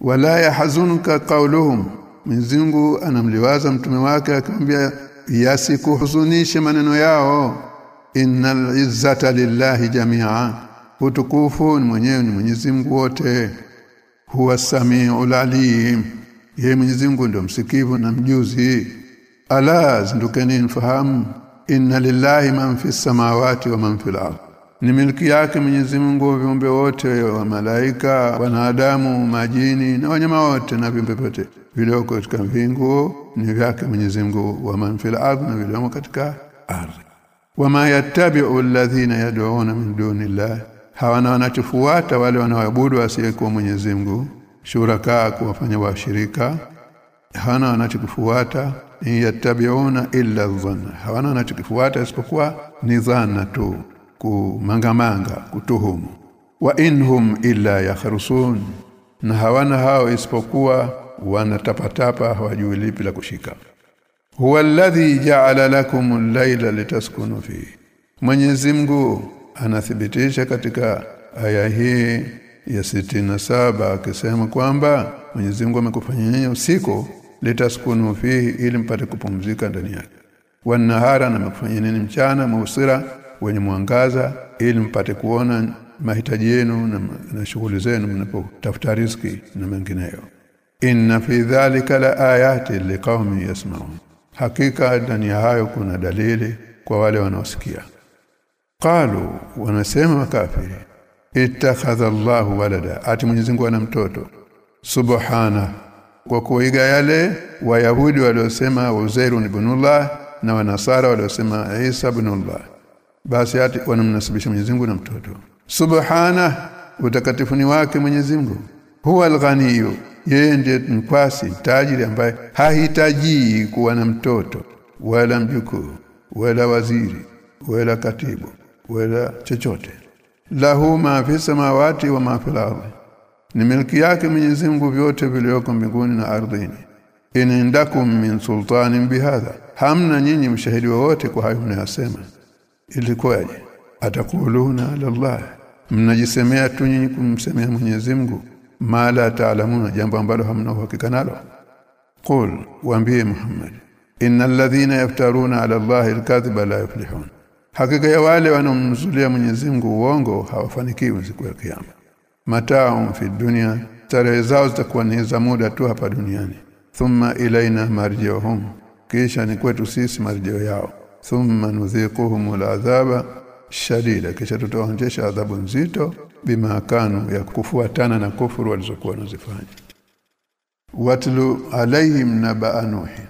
Wala yahzunka qawluhum Mwenyezi Mungu anamliwaza mtume wake akamwambia yasikuhuzunishe maneno yao. Innal izzata lillahi jami'a. Utukufu ni mwenyewe ni Mwenyezi Mungu wote. Huwa samiu alim. Yeye Mwenyezi Mungu ndio msikivu na mjuzi ala zindukeni mfahamu inna lillahi man fi samawati wa man fil ardh ni milki yake Mwenyezi Mungu viumbe wote wa malaika wanadamu majini na wanyama wote na viumbe vyote. Vilioko katika mbingu ni vyake Mwenyezi Mungu wa man fil ardh na viliomo katika ardhi. Wama yattabi'u alladhina yad'una min duni dunillah hawana wanachofuata wale wanaoabudu asiyekuwa Mwenyezi Mungu shuraka kuwafanya washirika. Hawana wanachokufuata yattabi'una illa dhanna hawana anachokifuata isipokuwa ni dhana tu kumangamanga kutuhumu. Wa inhum illa yakhrusun. Na hawana hao isipokuwa wanatapatapa hawajui lipi la kushika. Huwa alladhi ja'ala lakum al-layla litaskunu fi Mwenyezi Mungu anathibitisha katika aya hii ya sitina saba akisema kwamba Mwenyezi Mungu amekufanyia usiku litaskunu fihi ili mpate kupumzika ndani yake. Wanahara na mkufanya nini mchana mausira wenye mwangaza ili mpate kuona mahitaji yenu na, na shughuli zenu mnapotafuta riziki na mengineyo. Inna fi dhalika la ayati liqaumi yasmaun. Hakika ndani ya hayo kuna dalili kwa wale wanaosikia. Qalu wanasema makafiri ittakhadha Allahu walada ati Mwenyezi Mungu ana mtoto. Subhana kwa kuiga yale wayahudi waliosema Uzairu ibnullah na wanasara waliosema Isa ibnullah basi hati wanamnasibisha Mwenyezi na mtoto. Subhana utakatifu ni wake Mwenyezi Mungu. Huwa alghaniyu yeye ndiye mkwasi tajiri ambaye hahitaji kuwa na mtoto wala mjukuu wala waziri wala katibu wala chochote. Lahu ma fi samawati wa ma fil ardi ni milki yake Mwenyezi Mungu vyote vilivyoko mbinguni na ardhini. Inindakum min sultanin bihadha. Hamna nyinyi mshahidi wowote kwa hayo mnayosema. Ilikuwaje? Atakuluna ala Allah. Mnajisemea tu nyinyi kumsemea Mwenyezi Mungu? Mala taalamuna jambo ambalo hamna uhakika nalo. Qul waambie Muhammad. Innal ladhina yaftaruna ala Allahi alkadhiba la yuflihun. Hakika ya wale wanaomzulia Mwenyezi Mungu uongo hawafanikiwi siku ya kiyama matao fi dunya starehe zao zitakuwa ni za muda tu hapa duniani. Thumma ilaina marji'uhum. Kisha ni kwetu sisi marjio yao. Thumma nudhiquhum al'adhaba shadida. Kisha tutaonjesha adhabu nzito bima kanu ya kufuatana na kufuru walizokuwa wanazifanya. Watlu alaihim naba nuhi.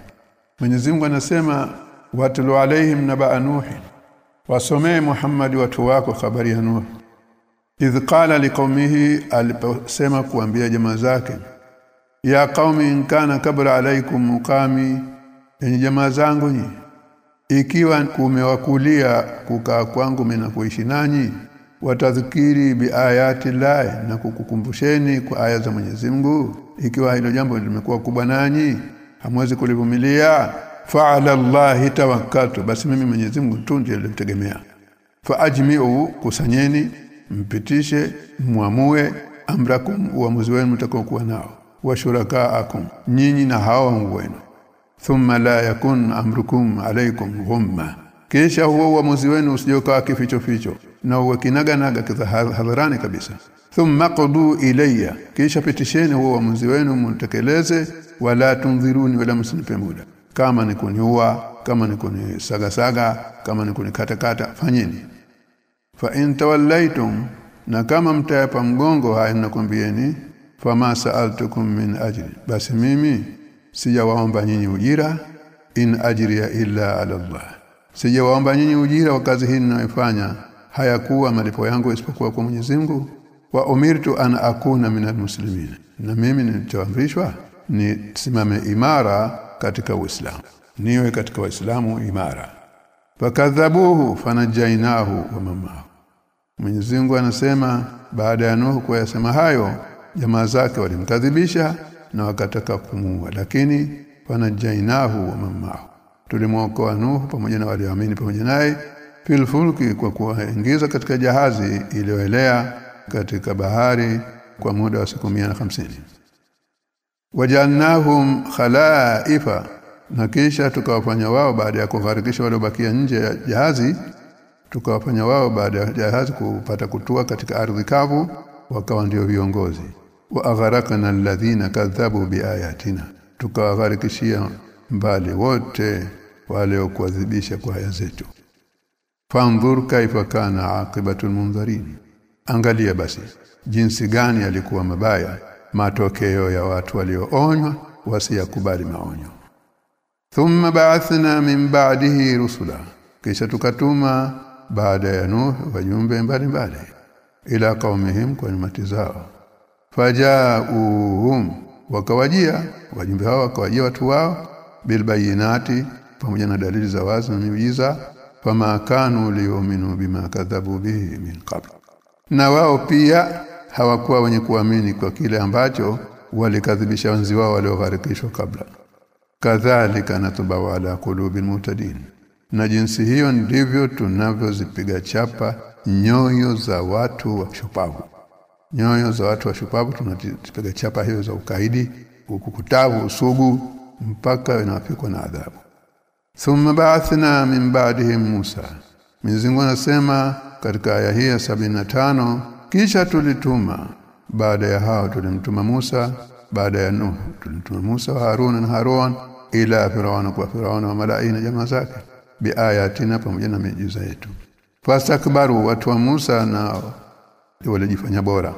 Mwenyezi Mungu anasema watlu alaihim naba nuhi. Wasomee Muhammad watu wako habari ya Nuh idh qala liqaumihi aliposema kuambia jamaa zake ya qaumi in kana kabra alaikum muqami enyi jamaa zangu nyi ikiwa kumewakulia kukaa kwangu mimi na kuishi nanyi watadhikiri biayati llahi na kukukumbusheni kwa aya za Mwenyezi Mungu. Ikiwa hilo jambo limekuwa kubwa nanyi hamwezi kulivumilia. Fa'ala llahi tawakkaltu basi mimi Mwenyezi Mungu tu ndiye nilimtegemea. Fa ajmi'u kusanyeni mpitishe muamue amrakum uamuzi wenu mtakokuwa nao wa shurakaakum nyinyi na hao wenu. Thumma la yakun amrukum alaykum ghumma. Kisha huo uamuzi wenu usijokaa kificho ficho na uwe kinaga naga hadharani kabisa. Thumma qudu ilayya. Kisha pitisheni huo uamuzi wenu mtekeleze wala tunziruni wala msinipe muda. Kama ni kuniua kama ni kunisaga saga kama ni kunikatakata fanyeni fa in tawallaitum na kama mtayapa mgongo haya nakwambieni fama sa'altukum min ajri. Basi mimi sijawaomba nyinyi ujira in ajriya illa ala Allah. Sijawaomba nyinyi ujira wa kazi hii ninayofanya hayakuwa malipo yangu isipokuwa kwa Mwenyezi Mungu. Wa umirtu an akuna minal muslimin na mimi nilichoamrishwa ni simame imara katika Uislamu. Niwe katika Waislamu imara. Fakadhabuhu fanajainahu wa mamahu Mwenyezi Mungu anasema baada ya Nuhu kuyasema hayo jamaa zake walimkadhibisha na wakataka kumuua lakini fanajainahu wa mamahu tulimwokoa Nuhu pamoja na walioamini pamoja naye filfulki kwa kuwaingiza katika jahazi iliyoelea katika bahari kwa muda wa siku 150 wajannahum khalaifa na kisha tukawafanya wao baada ya kugharikisha waliobakia nje ya jahazi tukawafanya wao baada ya jahazi kupata kutua katika ardhi kavu wakawa ndio viongozi. Wa agharakana alladhina kadhabu biayatina tukawagharikishia mbali wote wale kuadhibisha kwa haya zetu. Fanzur kaifa kana munzarin angalia basi jinsi gani alikuwa mabaya matokeo ya watu walioonywa wasiyakubali maonyo. Thumma ba'athna min ba'dihi rusula kisha tukatuma baada ya nuh wajumbe mbalimbali ila qaumihim kwa nyumati zao. Fajaa'uhum wakawajia wajumbe hao wakawajia watu wao bilbayinati pamoja na dalili za wazi na miujiza fama kanu liyuminu bima kadhabu bihi min qabl. Na wao pia hawakuwa wenye kuamini kwa kile ambacho walikadhibisha wenzi wao waliogharikishwa kabla. Kadhalika natubawa ala qulubil mutadin na jinsi hiyo ndivyo tunavyozipiga chapa nyoyo za watu wa shupavu. Nyoyo za watu wa shupavu tunazipiga chapa hiyo za ukaidi ukukutavu usugu mpaka inawafikwa na adhabu. Thumma ba'athna min ba'dihim Musa. Mwenyezi nasema anasema katika aya hii ya tano kisha tulituma baada ya hao tulimtuma Musa baada ya Nuh tulimtuma Musa wa Harun na Harun ila Firaun kwa Firaun wa malaika na jamaa zake biayatina pamoja na miujiza yetu. Fastakbaru watu wa Musa na walijifanya bora.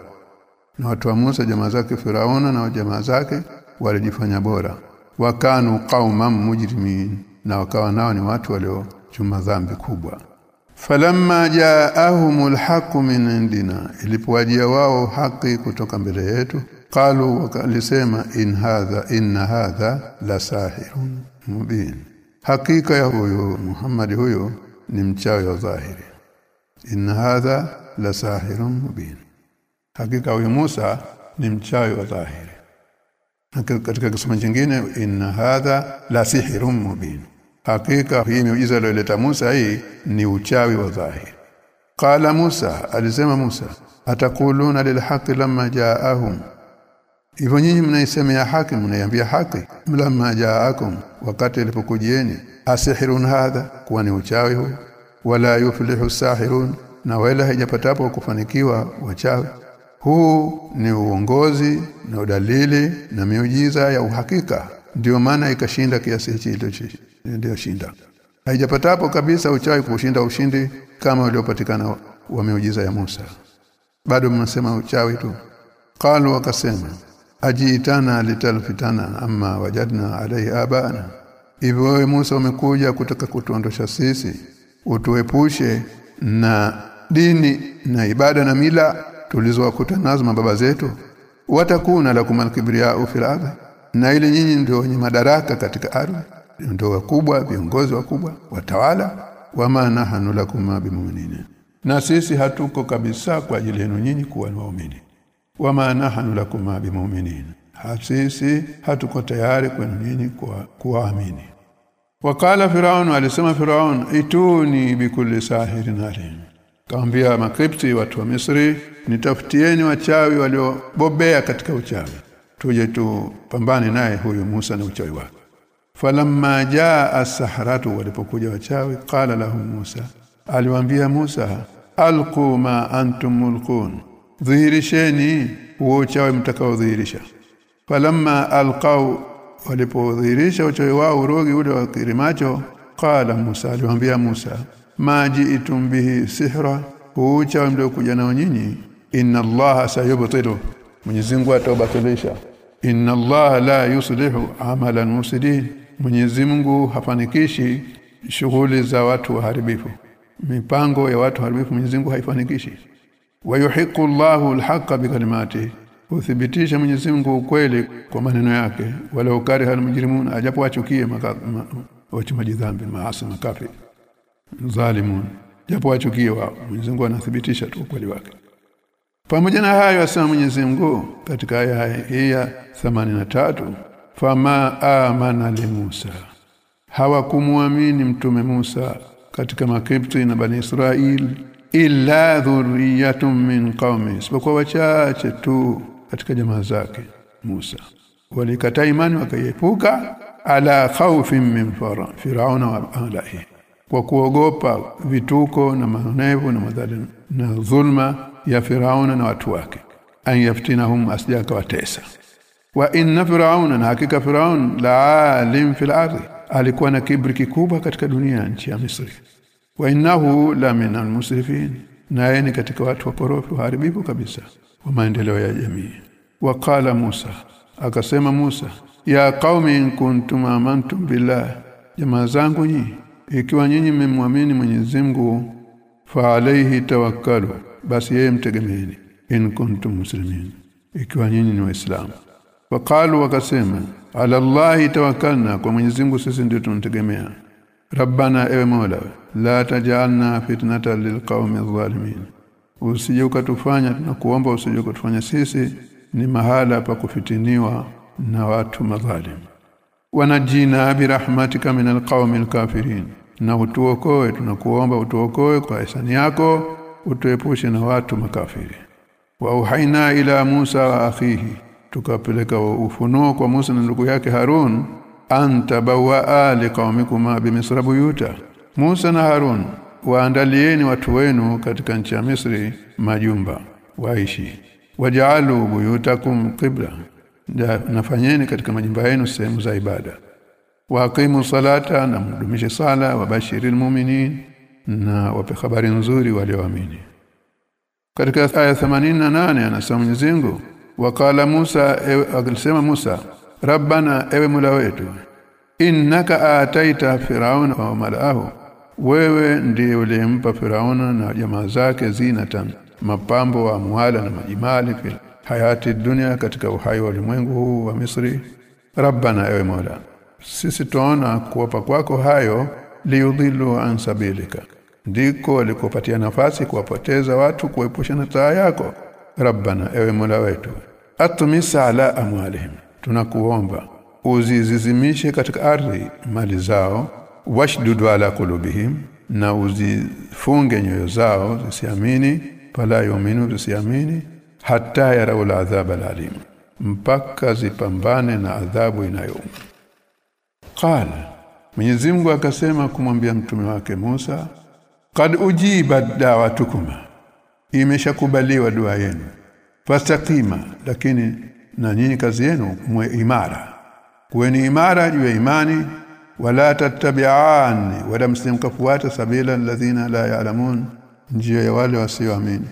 Na watu wa Musa jamaa zake Firauna na jamaa zake walijifanya bora. Wakanu qauman mujrimin na wakawa nao ni watu waliochuma dhambi kubwa. Falamma jaahumul haqu min indina ilipowajia wao haki kutoka mbele yetu qalu wakalisema in hadha inna hadha la sahirun mubin hakika ya huyo Muhammad huyo ni mchawi wa dhahiri in hadha la sahirun mubin. Hakika huyo Musa ni mchawi wa dhahiri katika kisoma kingine in hadha la sihirun mubin. Hakika hii miujiza aliyoleta Musa hii ni uchawi wa dhahiri qala Musa alisema Musa atakuluna lilhaqi lamma jaahum hivyo nyinyi mnaisemea haki mnaiambia haki. Mlamma jaakum wakati ilipokujieni asihirun hadha kuwa ni uchawi huu. Wala yuflihu sahirun na wala haijapatapo kufanikiwa wachawi. Huu ni uongozi na udalili na miujiza ya uhakika. Ndio maana ikashinda kiasi hicho ndio shinda. Haijapatapo kabisa uchawi kushinda ushindi kama uliopatikana wa miujiza ya Musa. Bado mnasema uchawi tu. Qalu wakasema ajiitana litalfitana amma wajadna alayhi abana. Hivyo wewe Musa umekuja kutaka kutuondosha sisi utuepushe na dini na ibada na mila tulizowakuta nazo mababa zetu. Watakuna lakum alkibriya fil na ile nyinyi ndio wenye madaraka katika ardhi. Ndio wakubwa viongozi wakubwa watawala wama nahanu lakum bimuminina na sisi hatuko kabisa kwa ajili yenu nyinyi kuwa waumini wama nahnu lakum bimuminin. Hasisi hatuko tayari kwenu nyinyi kwa kuamini wakala firaun alisema firaun ituni bikulli sahirin alim. Kaambia makripti watu wa Misri nitafutieni wachawi waliobobea katika uchawi. Tuje tupambane naye huyu Musa na uchawi wake. Falamma jaa as-saharatu walipokuja wachawi qala lahum Musa. Aliwaambia Musa alqu ma antum mulqun dhihirisheni huo uchawi mtakaodhihirisha. Falamma alqau walipodhihirisha uchawi wao urogi ule wa kirimacho qala Musa aliwaambia Musa maji itumbihi sihra uchawi mliokuja nao nyinyi. Inna allaha sayubtilu. Mwenyezi Mungu ataubatilisha inna allaha la yuslihu amalan musidin Mwenyezi Mungu hafanikishi shughuli za watu waharibifu. Mipango ya watu haribifu Mwenyezi Mungu haifanikishi wayuhiqu Allahu alhaqa bikalimati uthibitisha Mwenyezi Mungu ukweli kwa maneno yake. Wala ukari hal mujrimun ajapo wachukie wachumaji dhambi maasi makafi. Zalimun japo wachukie wao. Mwenyezi Mungu anathibitisha tu ukweli wake. Pamoja na hayo asema Mwenyezi Mungu katika aya hii ya 83 fama amana li Musa. Hawakumuamini mtume Musa katika makipti na bani Israel illa dhurriyatun min qaumi isipokuwa wachache tu katika jamaa zake Musa. Walikata imani wakaiepuka ala khawfin min firauna wa alahi kwa kuogopa vituko na maonevu na madhalimu na dhulma ya Firauna na watu wake. An yaftinahum asjaka watesa wa inna firauna na hakika firaun la alim fil ardi. Alikuwa na kibri kikubwa katika dunia nchi ya Misri wa innahu la min almusrifin naye ni katika watu wakorofi waharibifu kabisa wa maendeleo ya jamii. Waqala Musa akasema Musa ya qaumi in kuntum amantum billah. Jamaa zangu‐nyi ikiwa nyinyi mmemwamini Mwenyezi Mungu fa alayhi tawakkalu basi yeye mtegemeeni in kuntum muslimin ikiwa nyinyi ni waislamu. Waqalu wakasema ala allahi tawakkalna kwa Mwenyezi Mungu sisi ndio tunategemea rabbana ewe mola la tajalna fitnatan lilqaumi adh-dhalimin usije ukatufanya tunakuomba usije ukatufanya sisi ni mahala pa kufitiniwa na watu madhalim. Wanajina birahmatika min alqaumi alkafirin. Na utuokoe tunakuomba utuokoe kwa ihsani yako utuepushe na watu makafiri. Wa uhaina ila Musa wa akhihi tukapeleka ufunuo kwa Musa na ndugu yake Harun anta bawaa liqaumikuma bimisra buyuta. Musa na Harun waandalieni watu wenu katika nchi ya Misri majumba waishi. Wajaalu buyutakum qibla. Nafanyeni katika majumba yenu sehemu za ibada. Waqimu salata na mdumishe sala wabashiril mu'minin na wape habari nzuri walioamini. Katika aya 88 anasema Mwenyezi Mungu wakala Musa e, alisema Musa rabbana ewe mula wetu innaka ataita firauna wa malaahu wewe ndiye ulimpa firauna na jamaa zake zinatan mapambo wa muhala na majimali fil hayati dunia katika uhai wa ulimwengu huu wa Misri. Rabbana ewe mola sisi tuona kuwapa kwako hayo liudhilu an sabilika. Ndiko walikopatia nafasi kuwapoteza watu kuepusha na taa yako. Rabbana ewe mola wetu atumisa ala amwalihim tunakuomba uzizizimishe katika ardhi mali zao washdudu ala kulubihim na uzifunge nyoyo zao zisiamini pala yuminu zisiamini hata yarau adhab alalim mpaka zipambane na adhabu inayouma. Qala Mwenyezi Mungu akasema kumwambia mtume wake Musa kad ujiba dawatukuma imeshakubaliwa dua yenu fastaqima lakini na nyinyi kazi yenu mwe imara. Kuweni imara juu ya imani wala tattabi'an wala msimkafuata sabila alladhina la ya'lamun njia ya wale wasioamini.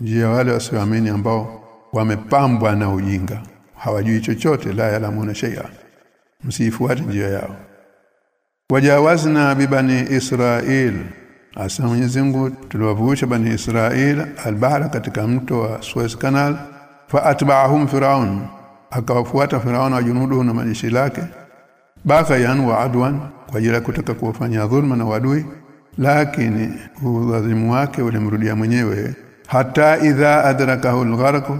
Njia ya wale wasioamini ambao wamepambwa na ujinga. Hawajui chochote la yalamuna shay'a. Msifuate njia yao. Wajawazna bibani israil. Asa Mwenyezi Mungu tuliwavusha bani Israil albahra katika mto wa Suez Canal fa atba'ahum fir'aun. Akawafuata Firaun wa junudu na majeshi lake. Bakayan wa adwan kwa ajili ya kutaka kuwafanya dhulma na wadui lakini udhalimu wake ulimrudia mwenyewe. Hata idha adrakahu algharq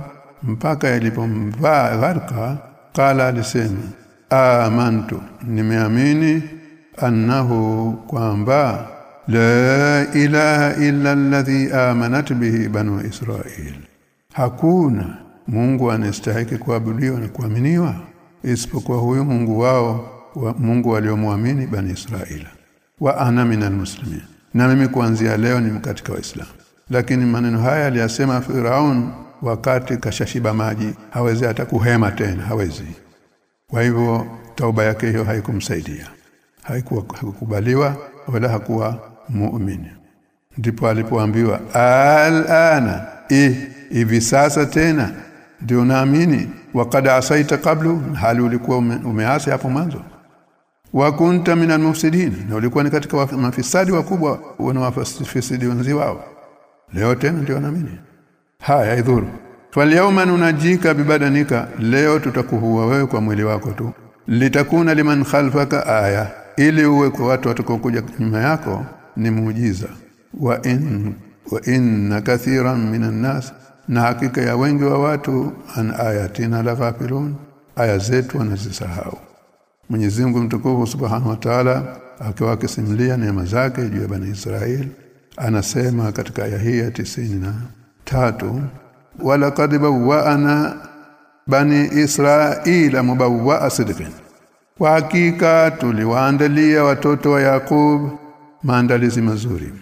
mpaka yalipomvaa gharka qala alisema amantu nimeamini annahu kwamba la ilaha illa alladhi amanat bihi banu israil. Hakuna Mungu anastahili kuabudiwa na kuaminiwa isipokuwa huyu Mungu wao wa Mungu aliomwamini bani Israila wa ana minal muslimin na mimi kuanzia leo ni katika waislamu. Lakini maneno haya aliyasema Firaun wakati kashashiba maji hawezi hata kuhema tena hawezi. Kwa hivyo tauba yake hiyo haikumsaidia. Haikuwa hakukubaliwa wala hakuwa muumini ndipo alipoambiwa alana hivi sasa tena ndio naamini waqad asaita qablu hali ulikuwa ume, umeasi hapo mwanzo. Wa kunta minal mufsidin na ulikuwa ni katika mafisadi wakubwa wanawafisidi wenzi wao. Leo tena ndio naamini. Haya idhuru falyawma nunajika bibadanika leo tutakuhua wewe kwa mwili wako tu. Litakuna liman khalfaka aya ili uwe kwa watu watakokuja nyuma yako ni muujiza. Wa in wa inna kathiran minan nas na hakika ya wengi wa watu an ayatina la ghafilun aya zetu wanazisahau. Mwenyezi Mungu mtukufu Subhanahu wa Ta'ala akiwa akisimulia neema zake juu ya bani Israel anasema katika aya hii ya tisini na tatu wala qad ana bani Israila mubawwa'a sidqin. Kwa hakika tuliwaandalia watoto wa Yakub maandalizi mazuri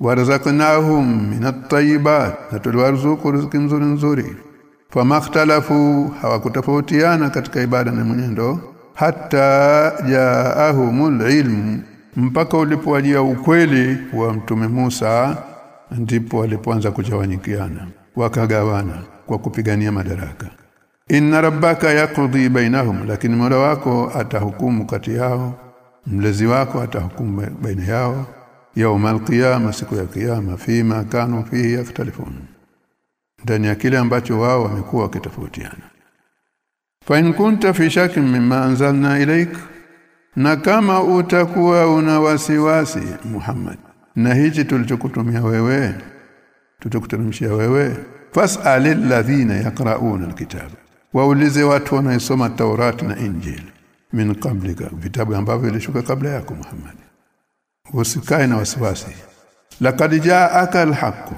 warzaqnahum min at-tayyibat na tuliwaruzuku riziki nzuri nzuri. Famakhtalafu hawakutofautiana katika ibada na mwenendo hatta jaahumul ilm mpaka ulipowajia ukweli wa mtume Musa ndipo walipoanza kuchawanyikiana wakagawana kwa kupigania madaraka. Inna rabbaka yaqdi bainahum lakini mola wako atahukumu kati yao mlezi wako atahukumu baina yao yaumal qiyama siku ya kiyama fima kanu fihi yaftalifun. Ndani ya kile ambacho wao wamekuwa wakitofautiana. Fa in kunta fi shakin mimma anzalna ilaik na kama utakuwa una wasiwasi Muhammad na hichi tulichokutumia wewe tutakuteremshia wewe fas'alil ladhina yaqra'una alkitab. Waulize watu wanaosoma Taurati na Injili min qablika vitabu ambavyo vilishuka kabla yako Muhammad usikae na wasiwasi. Laqad ja'aka alhaq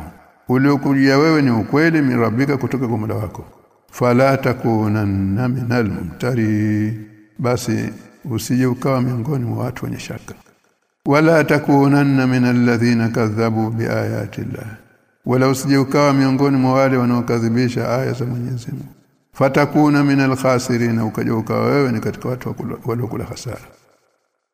uliokujia wewe ni ukweli mirabika kutoka kwa Mola wako. Fala takunanna minal mumtari basi usije ukawa miongoni mwa watu wenye shaka. Wala takunanna minal ladhina kadhabu biayati llah. Wala usije ukawa miongoni mwa wale wanaokadhibisha aya za Mwenyezi Mungu. Fatakuna minal khasirin ukaja ukawa wewe ni katika watu waliokula hasara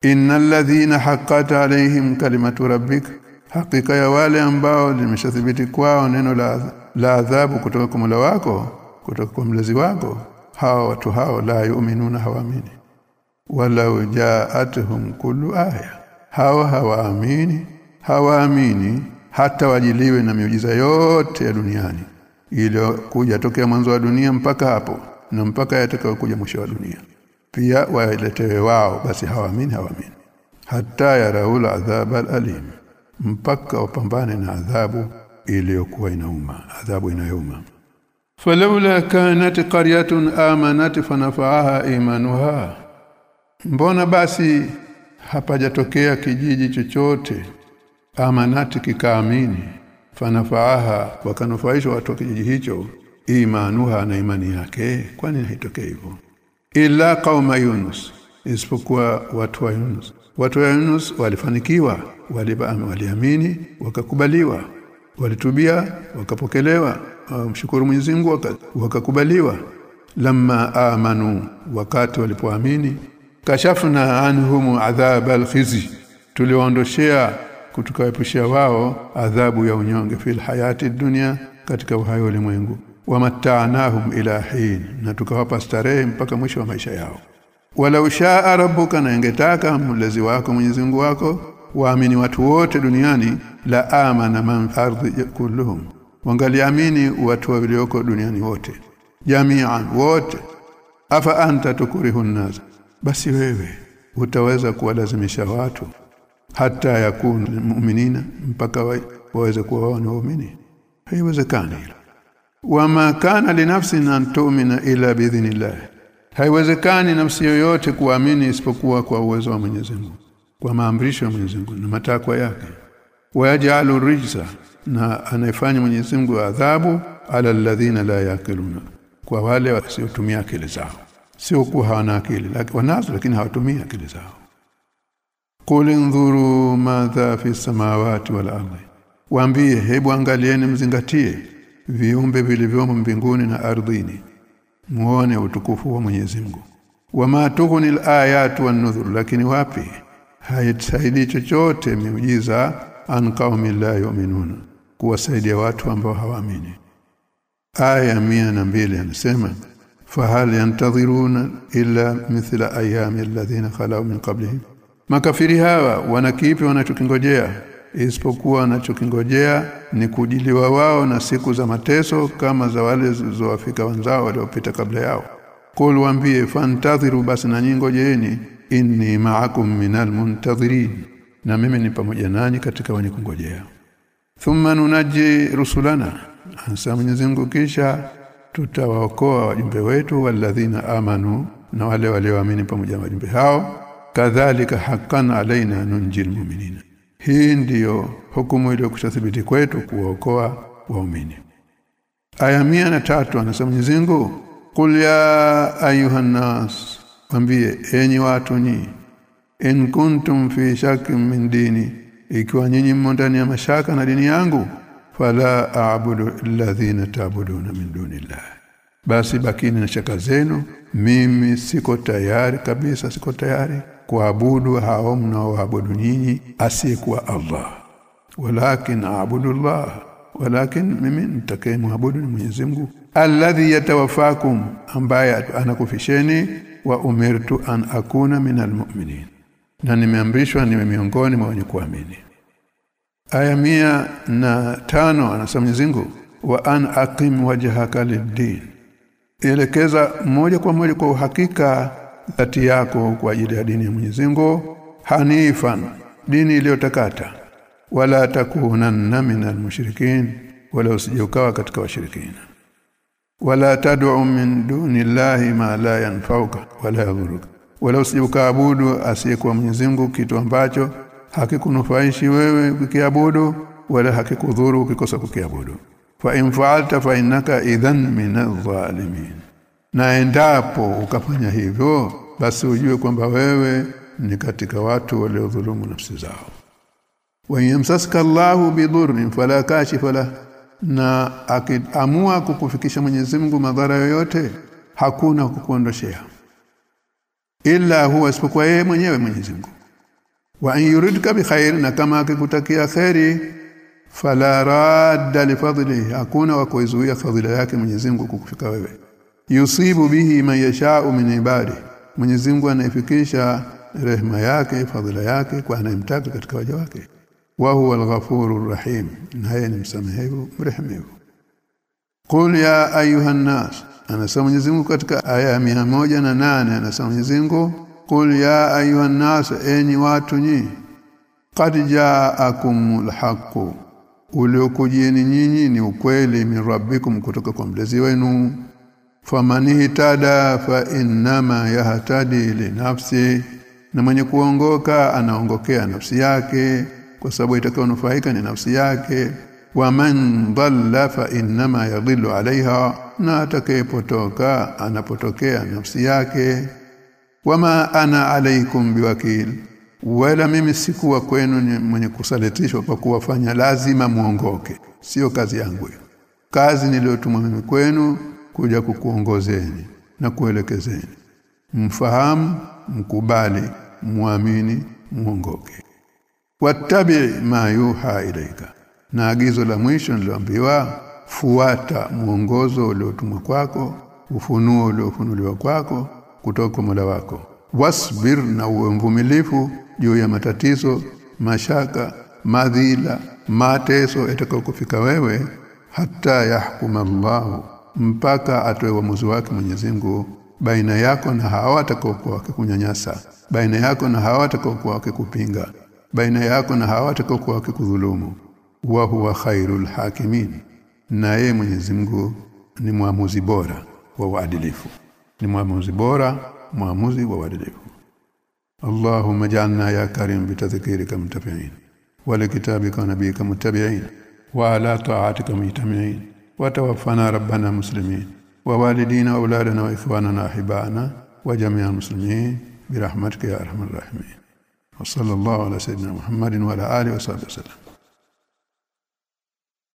innal ladhina haqqat alaihim kalimatu rabbik hakika ya wale ambao limeshathibiti kwao neno la la adhabu kutoka kwa mula wako kutoka kwa mlezi wako hawa watu hao la yu'minuna hawaamini. Wala jaatuhum kullu aya hawa hawaamini hawaamini hata wajiliwe na miujiza yote ya duniani. Ile kuja tokea mwanzo wa dunia mpaka hapo na mpaka yatakayokuja mwisho wa dunia pia waletewe wao basi hawaamini hawaamini. Hata yaraula adhab alim mpaka wapambane na adhabu iliyokuwa inauma adhabu inayouma. Falawla kanat qaryatun amanat fanafa'aha imanuha. Mbona basi hapajatokea kijiji chochote amanati kikaamini fanafaaha wakanufaisha watu wa kijiji hicho imanuha na imani yake? Kwani haitokee hivyo ila qauma yunus isipokuwa watu wa yunus. Watu wa yunus walifanikiwa waliamini wakakubaliwa. Walitubia wakapokelewa. Mshukuru Mwenyezi Mungu wakakubaliwa. Lamma amanu wakati walipoamini kashafna anhum adhab alkhizi. Tuliwaondoshea kutukaepushia wao adhabu ya unyonge fil hayati dunia katika uhai wa ulimwengu wamatta'nahum ila hin na tukawapa starehe mpaka mwisho wa maisha yao wala shaa rabbuka na ingetaka mlezi wako Mwenyezi Mungu wako waamini watu wote duniani la amana man ardhi kulluhum wangaliamini watu walioko duniani wote jami'an wote afa anta tukurihu nas basi wewe utaweza kuwalazimisha watu hata yakunu mu'minina mpaka waweze kuwa waumini haiwezekani hilo wama kana linafsin an tu'mina ila biidhnillah. Haiwezekani nafsi yoyote kuamini isipokuwa kwa uwezo wa Mwenyezi Mungu kwa maamrisho ya Mwenyezi Mungu na matakwa yake. Wayajalu rijsa na anayefanya Mwenyezi Mungu adhabu ala alladhina la yaqiluna kwa wale wasiotumia akili zao. Sio kuwa hawana akili lakini wanazo lakini hawatumii akili zao. Qul ndhuru madha fi samawati wal ardi waambie hebu angalieni mzingatie viumbe vilivyomo mbinguni na ardhini. Muone utukufu wa Mwenyezi Mungu. Wama tughnil alayat wan nudhur lakini wapi? Haisaidii chochote miujiza an qaumi la yu'minun. Kuwasaidia watu ambao hawaamini. Aya mbili anasema fahal yantadhiruna illa mithla ayami alladhina khalau min qablihim. Makafiri hawa wanakipi wanachokingojea isipokuwa anachokingojea ni kujiliwa wao na siku za mateso kama za wale zilizowafika wenzao waliopita kabla yao. Qul waambie fantadhiru basi na nyingojeeni inni ma'akum minal muntadhirin. Na mimi ni pamoja nanyi katika wenye kungojea thumma nunaji rusulana. Ansa Mwenyezi Mungu kisha tutawaokoa wajumbe wetu walladhina amanu na wale walioamini pamoja na wajumbe hao. Kadhalika haqqan alaina nunjil mu'minina hii ndiyo hukumu iliyokushathibiti kwetu kuokoa waumini. Aya mia na tatu anasema Mwenyezi Mungu qul ya ayuhan nas ambie enyi watu nyi in kuntum fi shakkin min dini ikiwa nyinyi mmo ndani ya mashaka na dini yangu fala a'budu alladhina ta'buduna min dunillah. Basi bakini na shaka zenu mimi siko tayari kabisa siko tayari kuabudu hao mnaoabudu nyinyi asiyekuwa Allah. Walakin aabudu Allah. Walakin mimi nitakaye muabudu ni Mwenyezi Mungu. Alladhi yatawaffakum ambaye anakufisheni wa umirtu an akuna minal mu'minin. Na nimeamrishwa niwe miongoni mwa wenye kuamini. Aya mia na tano anasema Mwenyezi Mungu wa an aqim wajhaka lid-din. Moja kwa moja kwa uhakika dhati yako kwa ajili ya dini ya Mwenyezi Mungu hanifan dini iliyotakata. Wala takunanna minal mushrikin wala usijeukawa katika washirikina. Wala tad'u min dunillahi ma la yanfauka wala yadhuruka wala usijukaabudu asiyekuwa Mwenyezi Mungu kitu ambacho hakikunufaishi wewe ukiabudu wala hakikudhuru ukikosa kukiabudu. Fa in fa'alta fa innaka idhan min adh-dhalimin na endapo ukafanya hivyo basi ujue kwamba wewe ni katika watu waliodhulumu nafsi zao. Wa yamsaska Allahu bidhurrin fala kashifa la na akiamua kukufikisha Mwenyezi Mungu madhara yoyote hakuna kukuondoshea ila huwa isipokuwa yeye mwenyewe Mwenyezi Mungu. Wa an yuridka bi khair na kama akikutakia khairi fala radda li fadlihi hakuna wa kuizuia fadhila yake Mwenyezi Mungu kukufika wewe yusibu bihi man yasha'u min ibadi. Mwenyezi Mungu anaifikisha rehema yake fadhila yake kwa anayemtaka katika waja wake. Wa huwa al-ghafurur rahim naye ni msamehevu mrehemevu Qul ya ayuhan nas anasema Mwenyezi Mungu katika aya ya na nane anasema Mwenyezi Mungu Qul ya ayuhan nas enyi watu nyi qad ja'akumul haqqu uliokujieni nyinyi ni ukweli min rabbikum kutoka kwa mlezi wenu famanihitada fa innama yahtadi li nafsi. Na mwenye kuongoka anaongokea nafsi yake kwa sababu itakayonufaika ni nafsi yake. Wa man dhalla fa innama yadhillu alaiha na atakayepotoka anapotokea nafsi yake. Wama ana alaikum biwakil wala mimi sikuwa kwenu ni mwenye kusalitishwa kwa kuwafanya lazima muongoke sio kazi yangu kazi niliyotumwa mimi kwenu kuja kukuongozeni na kuelekezeni. Mfahamu mkubali muamini muongoke wattabi ma yuha ilaika na agizo la mwisho niloambiwa fuata mwongozo uliotumwa kwako ufunuo uliofunuliwa kwako kutoka kwa Mola wako. Wasbir na uwe mvumilifu juu ya matatizo mashaka madhila mateso yatakayokufika wewe hata yahkuma Allah mpaka atoe uamuzi wake Mwenyezi Mungu baina yako na hawa watakaokuwa wakikunyanyasa baina yako na hawa watakaokuwa wakikupinga baina yako na hawa watakaokuwa wakikudhulumu. Wa huwa khairul hakimin. Na yeye Mwenyezi Mungu ni mwamuzi bora wa uadilifu. Ni mwamuzi bora mwamuzi wa uadilifu. Allahumma ja'alna ya karim bitadhkirika mutabi'in wa likitabika wa ala ta'atika wa ala ta'atika mujtami'in wa tawaffana rabbana muslimin wa walidina wa auladana wa ikhwanana ahibana wa jami'al muslimin برحمتك يا ارحم الراحمين وصلى الله على سيدنا محمد وعلى اله وصحبه وسلم